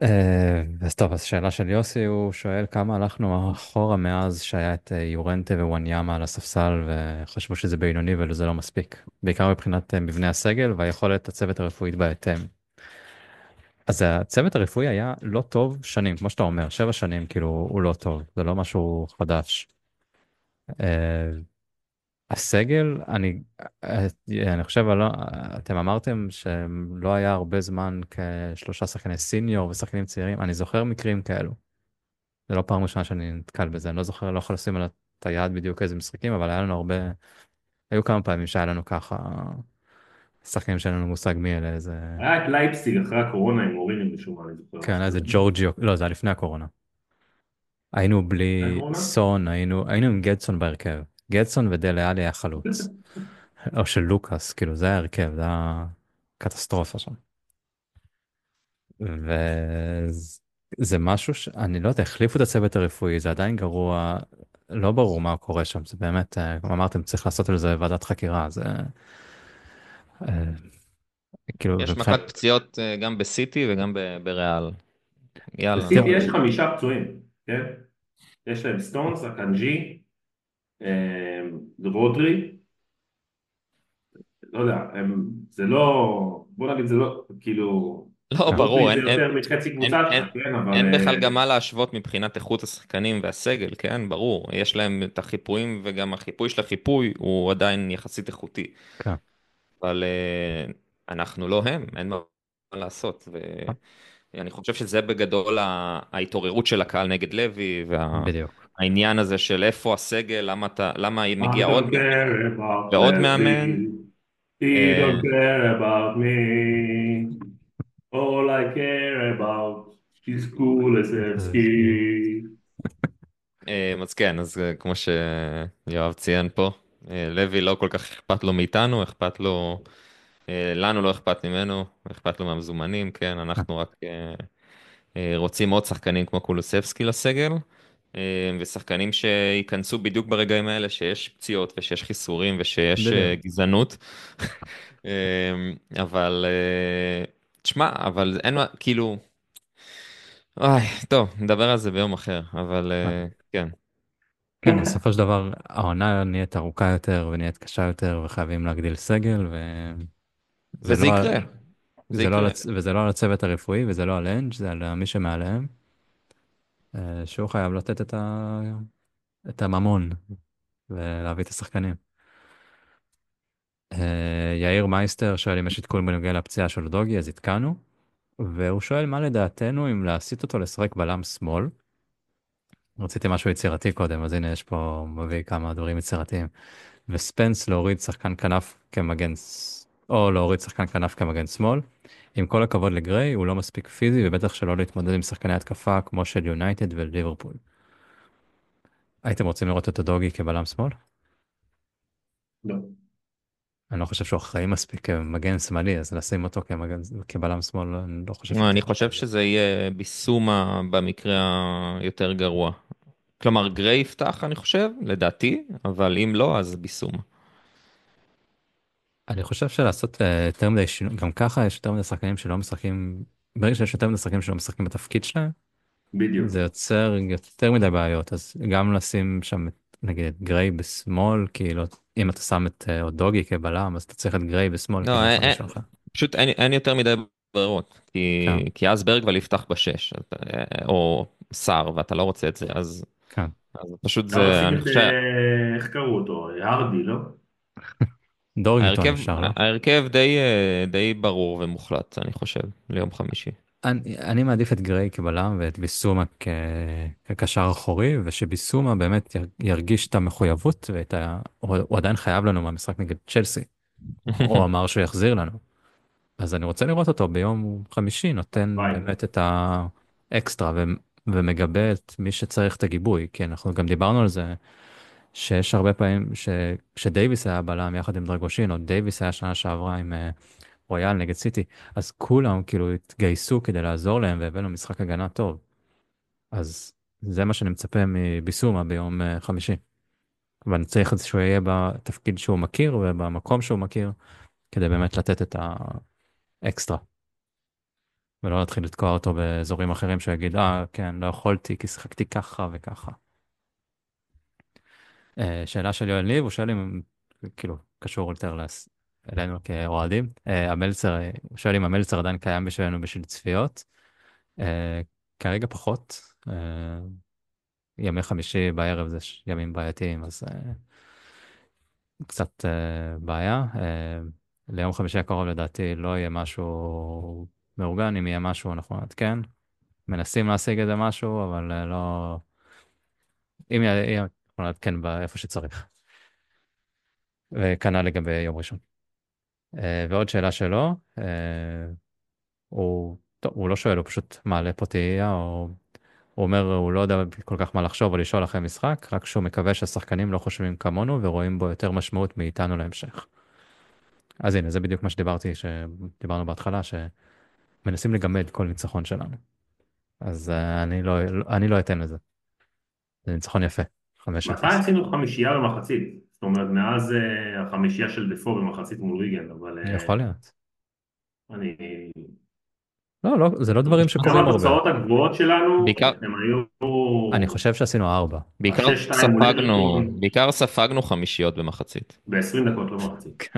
אה, אז טוב, אז שאלה של יוסי, הוא שואל כמה הלכנו אחורה מאז שהיה את אה, יורנטה ווואניאמה על הספסל וחשבו שזה בינוני וזה לא מספיק, בעיקר מבחינת אה, מבנה הסגל והיכולת הצוות הרפואית בהתאם. אז הצוות הרפואי היה לא טוב שנים, כמו שאתה אומר, שבע שנים כאילו הוא לא טוב, זה לא משהו חדש. הסגל, אני, אני חושב, לא, אתם אמרתם שלא היה הרבה זמן כשלושה שחקני סיניור ושחקנים צעירים, אני זוכר מקרים כאלו. זה לא פעם ראשונה שאני נתקל בזה, אני לא זוכר, לא יכול לשים על את היד בדיוק איזה משחקים, אבל היה לנו הרבה, היו כמה פעמים שהיה לנו ככה, שחקנים שאין לנו מושג מי אלה, איזה... היה את לייפסיג אחרי הקורונה עם מורינים משום מה, אני זוכר. כן, איזה ג'ורג'יו, לא, זה היה לפני הקורונה. היינו בלי סון, היינו, היינו עם גדסון בהרכב. גדסון ודלה עלי היה חלוץ. או של לוקאס, כאילו זה היה הרכב, זה היה קטסטרופה שם. וזה משהו שאני לא יודע, החליפו את הצוות הרפואי, זה עדיין גרוע, לא ברור מה קורה שם, זה באמת, אה, כמו אמרתם, צריך לעשות על זה ועדת חקירה, זה... אה, כאילו, יש מכת פציעות אה, גם בסיטי וגם בריאל. יאללה. בסיטי יש חמישה פצועים, כן? יש להם סטונס, אקנג'י, רודרי, לא יודע, הם, זה לא, בוא נגיד זה לא, כאילו, לא, ברור, אין, אין, קבוצה, אין, כן, אבל... אין בכלל גם מה להשוות מבחינת איכות השחקנים והסגל, כן, ברור, יש להם את החיפויים וגם החיפוי של החיפוי הוא עדיין יחסית איכותי. כן. אבל uh, אנחנו לא הם, אין מה לעשות. ואני חושב שזה בגדול ההתעוררות של הקהל נגד לוי, וה... בדיוק. העניין הזה של איפה הסגל, למה, אתה, למה מגיע עוד ועוד מאמן. He don't care about me, all I care about is cool as a ski. אה, אז כן, אז אה, כמו שיואב ציין פה, אה, לוי לא כל כך אכפת לו מאיתנו, אכפת לו, אה, לנו לא אכפת ממנו, אכפת לו מהמזומנים, כן, אנחנו רק אה, אה, רוצים עוד שחקנים כמו קולוסבסקי לסגל, אה, ושחקנים שייכנסו בדיוק ברגעים האלה שיש פציעות ושיש חיסורים ושיש אה. גזענות, [LAUGHS] אה, אבל, אה, תשמע, אבל אין מה, כאילו, אוי, טוב, נדבר על זה ביום אחר, אבל אה, כן. כן, בסופו של דבר העונה נהיית ארוכה יותר ונהיית קשה יותר וחייבים להגדיל סגל וזה וזה לא, יקרה, זה זה לא, על יקרה. הצ- וזה לא על הצוות הרפואי וזה לא על אנג' זה על מי שמעליהם, אה, שהוא חייב לתת את, ה... את הממון ולהביא את השחקנים. אה, יאיר מייסטר שואל אם יש עדכון בנוגע לפציעה של דוגי, אז עדכנו, והוא שואל מה לדעתנו אם להסיט אותו לשחק בלם שמאל. רציתי משהו יצירתי קודם, אז הנה יש פה, מביא כמה דברים יצירתיים. וספנס להוריד שחקן כנף כמגן, או להוריד שחקן כנף כמגן שמאל. עם כל הכבוד לגריי, הוא לא מספיק פיזי, ובטח שלא להתמודד עם שחקני התקפה כמו של יונייטד וליברפול. הייתם רוצים לראות את הדוגי כבלם שמאל? לא. אני לא חושב שהוא אחראי מספיק כמגן שמאלי, אז לשים אותו כמגן, כבלם שמאל, אני לא חושב לא, אני חושב. שזה יהיה ביסומה במקרה היותר גרוע. כלומר, גריי יפתח, אני חושב, לדעתי, אבל אם לא, אז ביסומה. אני חושב שלעשות אה, יותר מדי שינוי, גם ככה יש יותר מדי שחקנים שלא משחקים, ברגע שיש יותר מדי שחקנים שלא משחקים בתפקיד שלהם, בדיוק. זה יוצר יותר מדי בעיות, אז גם לשים שם את, נגיד את גריי בשמאל, כאילו אם אתה שם את אה, אודוגי כבלם, אז אתה צריך את גריי בשמאל לא, אין, אין, שלך. פשוט אין, אין יותר מדי ברירות, כי, כן, כי אז ברגוול יפתח בשש, אה, או סער, ואתה לא רוצה את זה, אז, כן. אז פשוט זה, אני חושב, אה, איך קראו אותו? הרדי, לא? [LAUGHS] דורגטון ההרכב, אפשר, לא? ההרכב די, אה, די ברור ומוחלט, אני חושב, ליום חמישי. אני, אני מעדיף את גריי כבלם ואת ביסומה כ... כקשר אחורי, ושביסומה באמת יר- ירגיש את המחויבות ואת ה... הוא, הוא עדיין חייב לנו מהמשחק נגד צ'לסי. [LAUGHS] הוא אמר שהוא יחזיר לנו. אז אני רוצה לראות אותו ביום חמישי נותן ביי. באמת את האקסטרה ו... ומגבה את מי שצריך את הגיבוי, כי אנחנו גם דיברנו על זה שיש הרבה פעמים שכשדייוויס היה בלם יחד עם דרגושין, או דייוויס היה שנה שעברה עם אה, רויאל נגד סיטי, אז כולם כאילו התגייסו כדי לעזור להם והבאנו משחק הגנה טוב. אז זה מה שאני מצפה מביסומה ביום אה, חמישי. ואני צריך שהוא יהיה בתפקיד שהוא מכיר ובמקום שהוא מכיר, כדי באמת לתת את האקסטרה. ולא להתחיל לתקוע אותו באזורים אחרים שהוא יגיד, אה, כן, לא יכולתי כי שיחקתי ככה וככה. אה, שאלה של יואל ניב, הוא שואל אם, כאילו, קשור יותר אלינו כאוהדים. אה, המלצר, אה, הוא שואל אם המלצר עדיין קיים בשבילנו בשביל צפיות. כרגע פחות. ימי חמישי בערב זה ימים בעייתיים, אז קצת בעיה. ליום חמישי הקרוב לדעתי לא יהיה משהו מאורגן, אם יהיה משהו אנחנו נעדכן. מנסים להשיג איזה משהו, אבל לא... אם יהיה, אנחנו נעדכן באיפה שצריך. וכנ"ל לגבי יום ראשון. אה, ועוד שאלה שלו, אה, הוא, טוב, הוא לא שואל, הוא פשוט מעלה פה תהייה, או הוא אומר, הוא לא יודע כל כך מה לחשוב או לשאול אחרי משחק, רק שהוא מקווה שהשחקנים לא חושבים כמונו ורואים בו יותר משמעות מאיתנו להמשך. אז הנה, זה בדיוק מה שדיברתי, שדיברנו בהתחלה, שמנסים לגמד כל ניצחון שלנו. אז אה, אני לא, אני לא אתן לזה. זה ניצחון יפה, 5-0. מתי עשינו חמישייה במחצית? זאת אומרת, מאז אה, החמישייה של דפו במחצית מול ויגן, אבל אה, יכול להיות. אני... לא, לא, זה לא דברים שקורים הרבה. התוצאות הגבוהות שלנו, בעיקר- הם היו... אני חושב שעשינו ארבע. בעיקר ספגנו. בעיקר ספגנו חמישיות במחצית. ב-20 דקות, לא מחצית.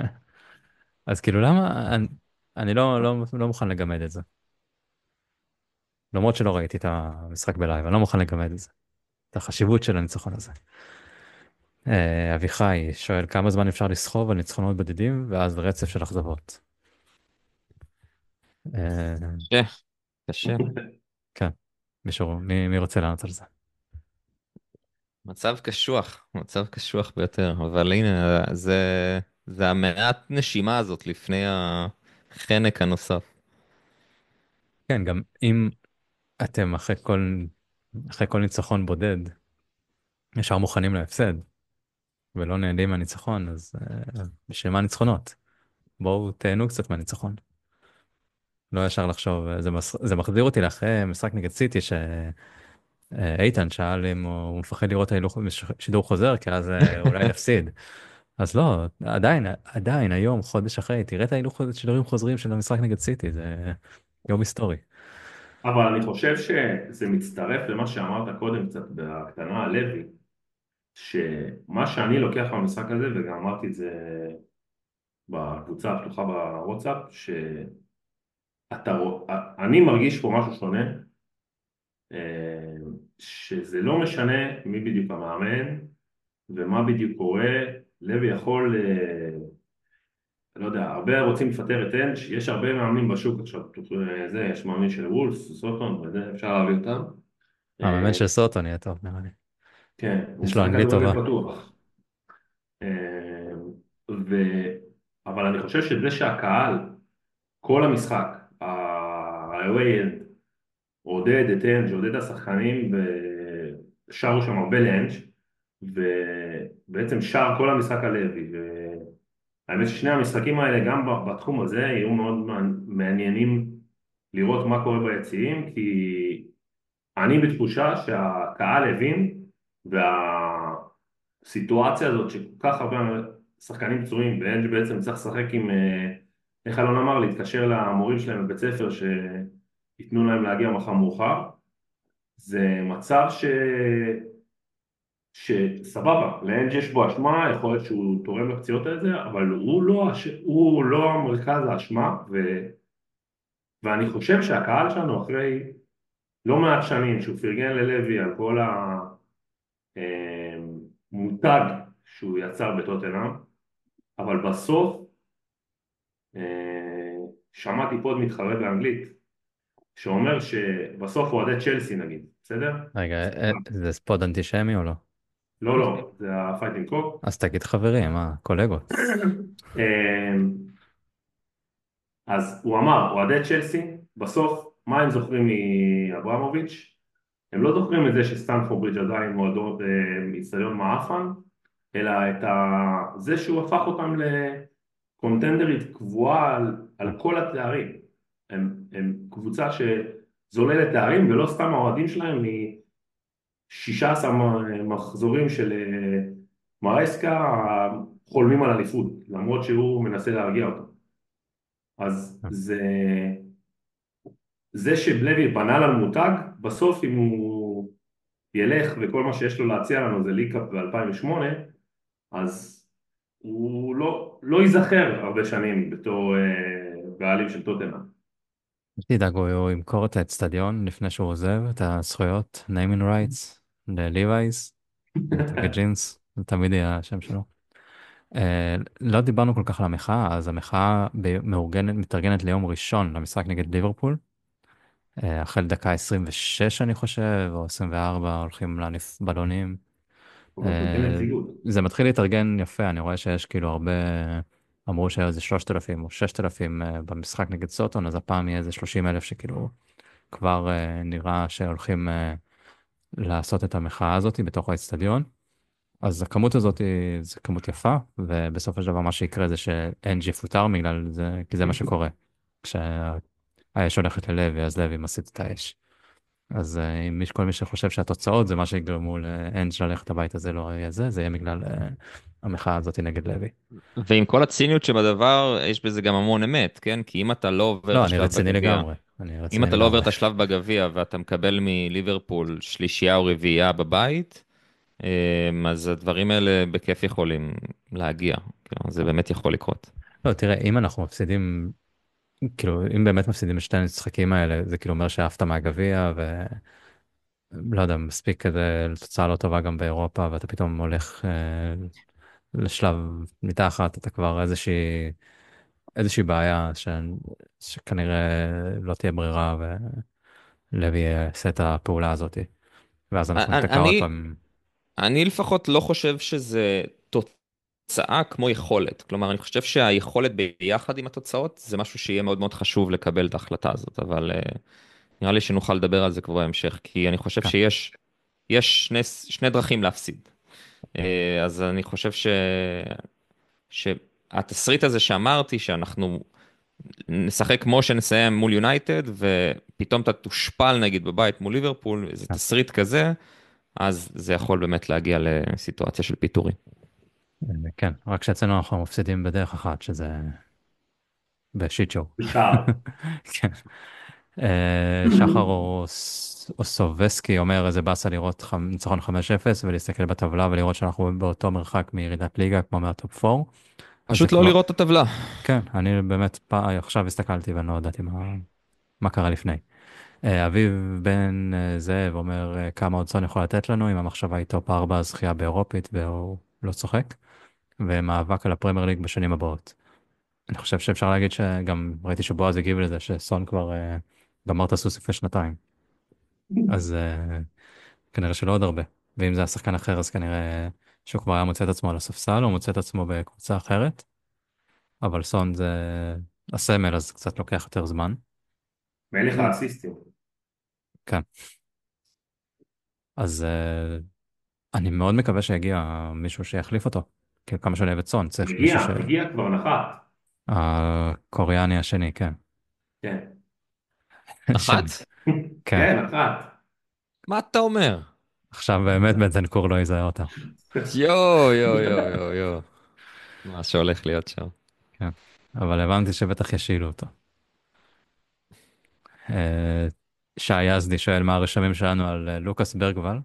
[LAUGHS] אז כאילו למה, אני, אני לא, לא, לא מוכן לגמד את זה. למרות שלא ראיתי את המשחק בלייב, אני לא מוכן לגמד את זה. את החשיבות של הניצחון הזה. אה, אביחי שואל כמה זמן אפשר לסחוב על ניצחונות בודדים ואז רצף של אכזבות. אה, קשה, קשה. כן, מישהו, מי, מי רוצה לענות על זה? מצב קשוח, מצב קשוח ביותר, אבל הנה, זה, זה המעט נשימה הזאת לפני החנק הנוסף. כן, גם אם אתם אחרי כל, אחרי כל ניצחון בודד, ישר מוכנים להפסד, ולא נהנים מהניצחון, אז אה, בשביל מה ניצחונות? בואו תהנו קצת מהניצחון. לא ישר לחשוב, אה, זה, מס... זה מחזיר אותי לאחרי משחק נגד סיטי, שאיתן שאל אם הוא מפחד לראות את ההילוך בשידור חוזר, כי אז אה, אולי נפסיד. אז לא, עדיין, עדיין היום, חודש אחרי, תראה את ההילוך שידורים חוזרים של המשחק נגד סיטי, זה יום היסטורי. אבל אני חושב שזה מצטרף למה שאמרת קודם קצת בקטנה על לוי, שמה שאני לוקח מהמשחק הזה, וגם אמרתי את זה בקבוצה הפתוחה בוואטסאפ, שאני מרגיש פה משהו שונה, אה, שזה לא משנה מי בדיוק המאמן ומה בדיוק קורה, לוי יכול אה, לא יודע, הרבה רוצים לפטר את אנץ', יש הרבה מאמנים בשוק עכשיו, זה, יש מאמין של וולס, סוטון, וזה, אפשר להביא אותם. המאמן של סוטון יהיה טוב נראה לי. כן, יש לו אנגלית טובה. אה, ו... אבל אני חושב שזה שהקהל, כל המשחק, ה-away end, עודד את אנג', עודד השחקנים, ושרו שם הרבה לאנג', ובעצם שר כל המשחק הלוי, האמת ששני המשחקים האלה גם בתחום הזה יהיו מאוד מעניינים לראות מה קורה ביציעים כי אני בתחושה שהקהל הבין והסיטואציה הזאת שכל כך הרבה שחקנים פצועים ואנג' בעצם צריך לשחק עם, אה, איך אלון אמר, להתקשר למורים שלהם בבית ספר שייתנו להם להגיע מחר מאוחר זה מצב ש... שסבבה, לאנג' יש בו אשמה, יכול להיות שהוא תורם לפציעות הזה, אבל הוא לא, הוא לא המרכז האשמה, ו... ואני חושב שהקהל שלנו אחרי לא מעט שנים שהוא פרגן ללוי על כל המותג שהוא יצר בטוטנאם, אבל בסוף אה, שמעתי פוד מתחרה באנגלית שאומר שבסוף אוהדי צ'לסי נגיד, בסדר? רגע, אה, זה ספוד אנטישמי או לא? לא, לא, זה ה Fighting Cock. אז תגיד חברים, מה, קולגות. אמ, אז הוא אמר, אוהדי צ'לסי, בסוף, מה הם זוכרים מאברמוביץ'? הם לא זוכרים את זה שסטנפורד ברידג' עדיין מועדות באיצטדיון מעפן, אלא את ה... זה שהוא הפך אותם לקונטנדרית קבועה על, על כל התארים. הם, הם קבוצה שזוללת תארים ולא סתם האוהדים שלהם 16 מחזורים של אה, מרסקה חולמים על אליפות, למרות שהוא מנסה להרגיע אותם. אז אה. זה, זה שבלוי בנה לנו מותג, בסוף אם הוא ילך וכל מה שיש לו להציע לנו זה ליקאפ ב-2008, אז הוא לא, לא ייזכר הרבה שנים בתור אה, בעלים של טוטנאם. אל תדאג, הוא ימכור את האצטדיון לפני שהוא עוזב את הזכויות, naming rights. לליווייס, ג'ינס, זה תמיד יהיה השם שלו. Uh, לא דיברנו כל כך על המחאה, אז המחאה מאורגנת, מתארגנת ליום ראשון למשחק נגד ליברפול. Uh, החל דקה 26 אני חושב, או 24 הולכים להניף בלונים. Uh, זה מתחיל להתארגן יפה, אני רואה שיש כאילו הרבה, אמרו שהיו איזה 3,000 או 6,000 uh, במשחק נגד סוטון, אז הפעם יהיה איזה 30 אלף שכאילו כבר uh, נראה שהולכים... לעשות את המחאה הזאת בתוך האצטדיון. אז הכמות הזאת זה כמות יפה, ובסופו של דבר מה שיקרה זה שאנג' יפוטר בגלל זה, כי זה מה שקורה. כשהאש הולכת ללוי, אז לוי מסיט את האש. אז אה, אם כל מי שחושב שהתוצאות זה מה שיגרמו לאנג' ללכת הביתה זה לא יהיה זה, זה יהיה בגלל uh, המחאה הזאת נגד לוי. ועם כל הציניות שבדבר, יש בזה גם המון אמת, כן? כי אם אתה לא עובר לא, אני רציני בגביע, לגמרי. אני רציני אם אתה לגמרי. לא עובר את השלב בגביע ואתה מקבל מליברפול שלישייה או רביעייה בבית, אה, אז הדברים האלה בכיף יכולים להגיע, כאילו, זה באמת יכול לקרות. לא, תראה, אם אנחנו מפסידים כאילו אם באמת מפסידים את שתי המשחקים האלה זה כאילו אומר שעפת מהגביע ולא יודע מספיק כזה לתוצאה לא טובה גם באירופה ואתה פתאום הולך אה, לשלב מתחת אתה כבר איזושהי איזושהי בעיה ש... שכנראה לא תהיה ברירה ולוי יעשה את הפעולה הזאת ואז אנחנו נתקע עוד פעם. אני לפחות לא חושב שזה תוצאה כמו יכולת. כלומר, אני חושב שהיכולת ביחד עם התוצאות זה משהו שיהיה מאוד מאוד חשוב לקבל את ההחלטה הזאת, אבל uh, נראה לי שנוכל לדבר על זה כבר בהמשך, כי אני חושב כן. שיש יש שני, שני דרכים להפסיד. אה, אז אני חושב ש... שהתסריט הזה שאמרתי, שאנחנו נשחק כמו שנסיים מול יונייטד, ופתאום אתה תושפל נגיד בבית מול ליברפול, איזה כן. תסריט כזה, אז זה יכול באמת להגיע לסיטואציה של פיטורים. כן, רק שאצלנו אנחנו מפסידים בדרך אחת, שזה ב shit show. [LAUGHS] כן. אה, שחר אוס- אוסובסקי אומר איזה באסה לראות ניצחון 5-0 ולהסתכל בטבלה ולראות שאנחנו באותו מרחק מירידת ליגה כמו מה top 4. פשוט לא לראות את הטבלה. כן, אני באמת עכשיו הסתכלתי ואני לא ידעתי מה, מה קרה לפני. אה, אביב בן אה, זאב אומר אה, כמה עוד סון יכול לתת לנו אם המחשבה היא top 4 זכייה באירופית והוא לא צוחק ומאבק על הפרמייר ליג בשנים הבאות. אני חושב שאפשר להגיד שגם ראיתי שבועז הגיב לזה שסון כבר אה, גמר את הסוס לפני שנתיים. אז אה, כנראה שלא עוד הרבה. ואם זה היה שחקן אחר אז כנראה שהוא כבר היה מוצא את עצמו על הספסל או מוצא את עצמו בקבוצה אחרת. אבל סון זה הסמל אז קצת לוקח יותר זמן. ואין לך אסיסטים. אז אה, אני מאוד מקווה שיגיע מישהו שיחליף אותו. כי כמה שאני אוהב את סון צריך הגיע, מישהו ש... הגיע כבר נחת. הקוריאני השני כן. כן. [LAUGHS] אחת? [LAUGHS] כן. כן, נחת. מה אתה אומר? עכשיו באמת בנזנקור לא יזהה אותה. [LAUGHS] יואו, יואו, יואו, יואו, יואו. מה שהולך להיות שם. אבל הבנתי שבטח ישילו אותו. אה, שי יזדי שואל מה הרשמים שלנו על אה, לוקאס ברגוול.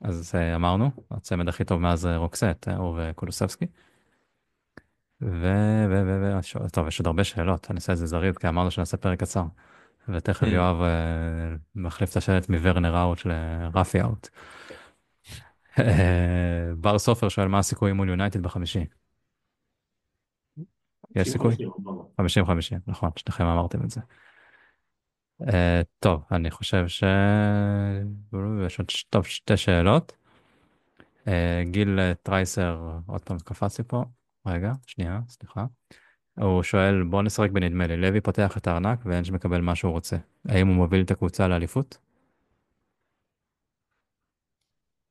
אז אה, אמרנו, הצמד הכי טוב מאז אה, רוקסט, אה, הוא וקולוסבסקי. ו... ו... ו... ו... ש- טוב, יש עוד הרבה שאלות, אני אעשה את זה זריז, כי אמרנו שנעשה פרק קצר. ותכף Mm. יואב אה, מחליף את השלט מוורנר אאוט לרפי אאוט. אה, בר סופר שואל מה הסיכויים מול יונייטד בחמישי. יש סיכוי? 50-50, נכון, שניכם אמרתם את זה. Uh, טוב, אני חושב ש... יש עוד. טוב, שתי שאלות. Uh, גיל אה, טרייסר, עוד פעם קפץ לי פה, רגע, שנייה, סליחה. הוא שואל, בוא נשחק בנדמה לי, לוי פותח את הארנק ואנג' מקבל מה שהוא רוצה. האם הוא מוביל את הקבוצה לאליפות?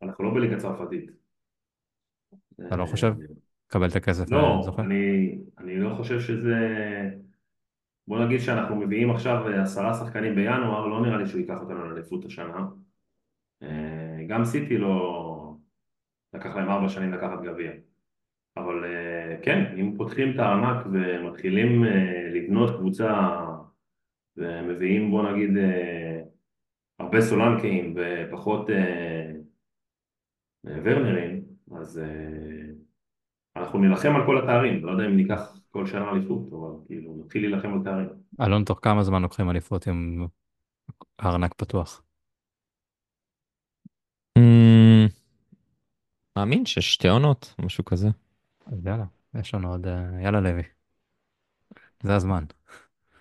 אנחנו לא בליגה צרפתית. אתה לא חושב? קבל את הכסף לא, וזוכה? אני, אני לא חושב שזה... בוא נגיד שאנחנו מביאים עכשיו אה, עשרה שחקנים בינואר, לא נראה לי שהוא ייקח אותנו לאליפות השנה. אה, גם סיטי לא... לקח להם ארבע שנים לקחת גביע. אבל אה, כן, אם פותחים את הארנק ומתחילים לבנות קבוצה ומביאים בוא נגיד הרבה סולנקאים ופחות ורנרים, אז אנחנו נילחם על כל התארים, לא יודע אם ניקח כל שנה אליפות, אבל כאילו נתחיל להילחם על תארים. אלון, תוך כמה זמן לוקחים אליפות עם הארנק פתוח? אמ, מאמין ששתי עונות, משהו כזה. אז יאללה, יש לנו עוד... אה, יאללה לוי. זה הזמן.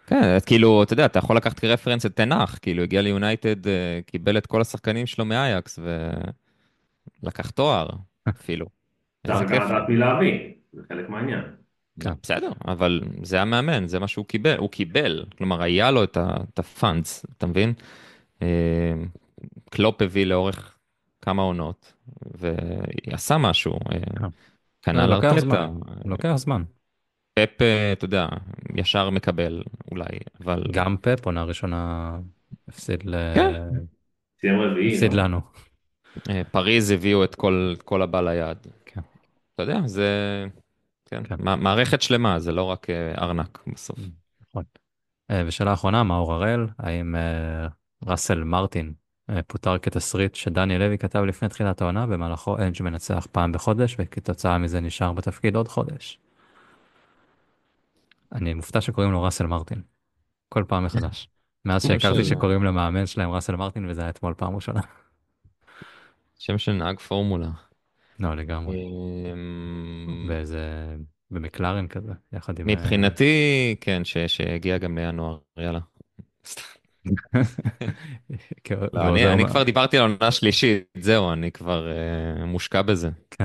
כן, אז כאילו, אתה יודע, אתה יכול לקחת כרפרנס את תנח, כאילו, הגיע ליונייטד, אה, קיבל את כל השחקנים שלו מאייקס, ולקח תואר, [LAUGHS] אפילו. זה חלק מהעניין. כן. בסדר, אבל זה המאמן, זה מה שהוא קיבל, הוא קיבל, כלומר, היה לו את ה- את הפאנס, אתה מבין? אה, קלופ הביא לאורך כמה עונות, ועשה משהו, אה, כן. כנ"ל לוקח ארטטה. זמן. לוקח זמן. פפ, אה, אתה יודע, ישר מקבל אולי, אבל... גם פפ עונה ראשונה הפסיד ל... כן. הפסיד לא? לנו. אה, פריז הביאו את כל, את כל הבא ליד. כן. אתה יודע, זה... כן, כן. מע- מערכת שלמה, זה לא רק אה, ארנק בסוף. נכון. אה, ושאלה אחרונה, מאור הראל, האם אה, ראסל מרטין פוטר כתסריט שדניאל לוי כתב לפני תחילת העונה, במהלכו אנג' מנצח פעם בחודש, וכתוצאה מזה נשאר בתפקיד עוד חודש. אני מופתע שקוראים לו ראסל מרטין. כל פעם מחדש. [LAUGHS] מאז שהכרתי שקוראים למאמן שלהם ראסל מרטין, וזה היה אתמול פעם ראשונה. שם של נהג פורמולה. לא, לגמרי. אמ, באיזה... במקלרן כזה, יחד עם... אה, מבחינתי, כן, ש- שיגיע גם לינואר, יאללה. [LAUGHS] לא, אני, כבר דיברתי על עונה שלישית, זהו, אני כבר אה, מושקע בזה. [LAUGHS]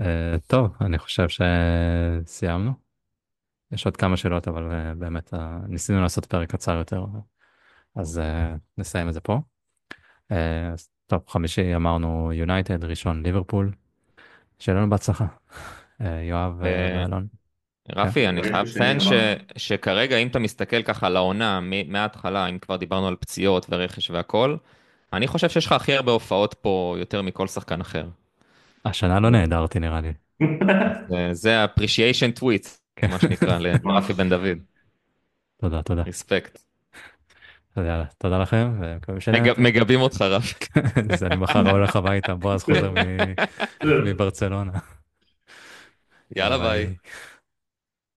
אה, טוב, אני חושב שסיימנו. יש עוד כמה שאלות, אבל באמת ניסינו לעשות פרק קצר יותר, אז נסיים את זה פה. אז טוב, חמישי אמרנו יונייטד, ראשון ליברפול. שיהיה לנו בהצלחה. אה, יואב אה, ואלון. רפי, אני רגע, חייב לציין. שכרגע אם אתה מסתכל ככה על העונה מההתחלה, אם כבר דיברנו על פציעות ורכש והכל, אני חושב שיש לך הכי הרבה הופעות פה יותר מכל שחקן אחר. השנה לא נהדרתי נראה לי. [LAUGHS] זה- זה ה-appreciation tweet, כן. מה שנקרא, לרפי בן דוד. [LAUGHS] תודה, תודה. רספקט. יאללה, תודה לכם, ומקווים. מג- מגבים אותך רפי. אז [LAUGHS] אני מחר הולך הביתה, בועז חוזר [LAUGHS] מברצלונה. יאללה ביי.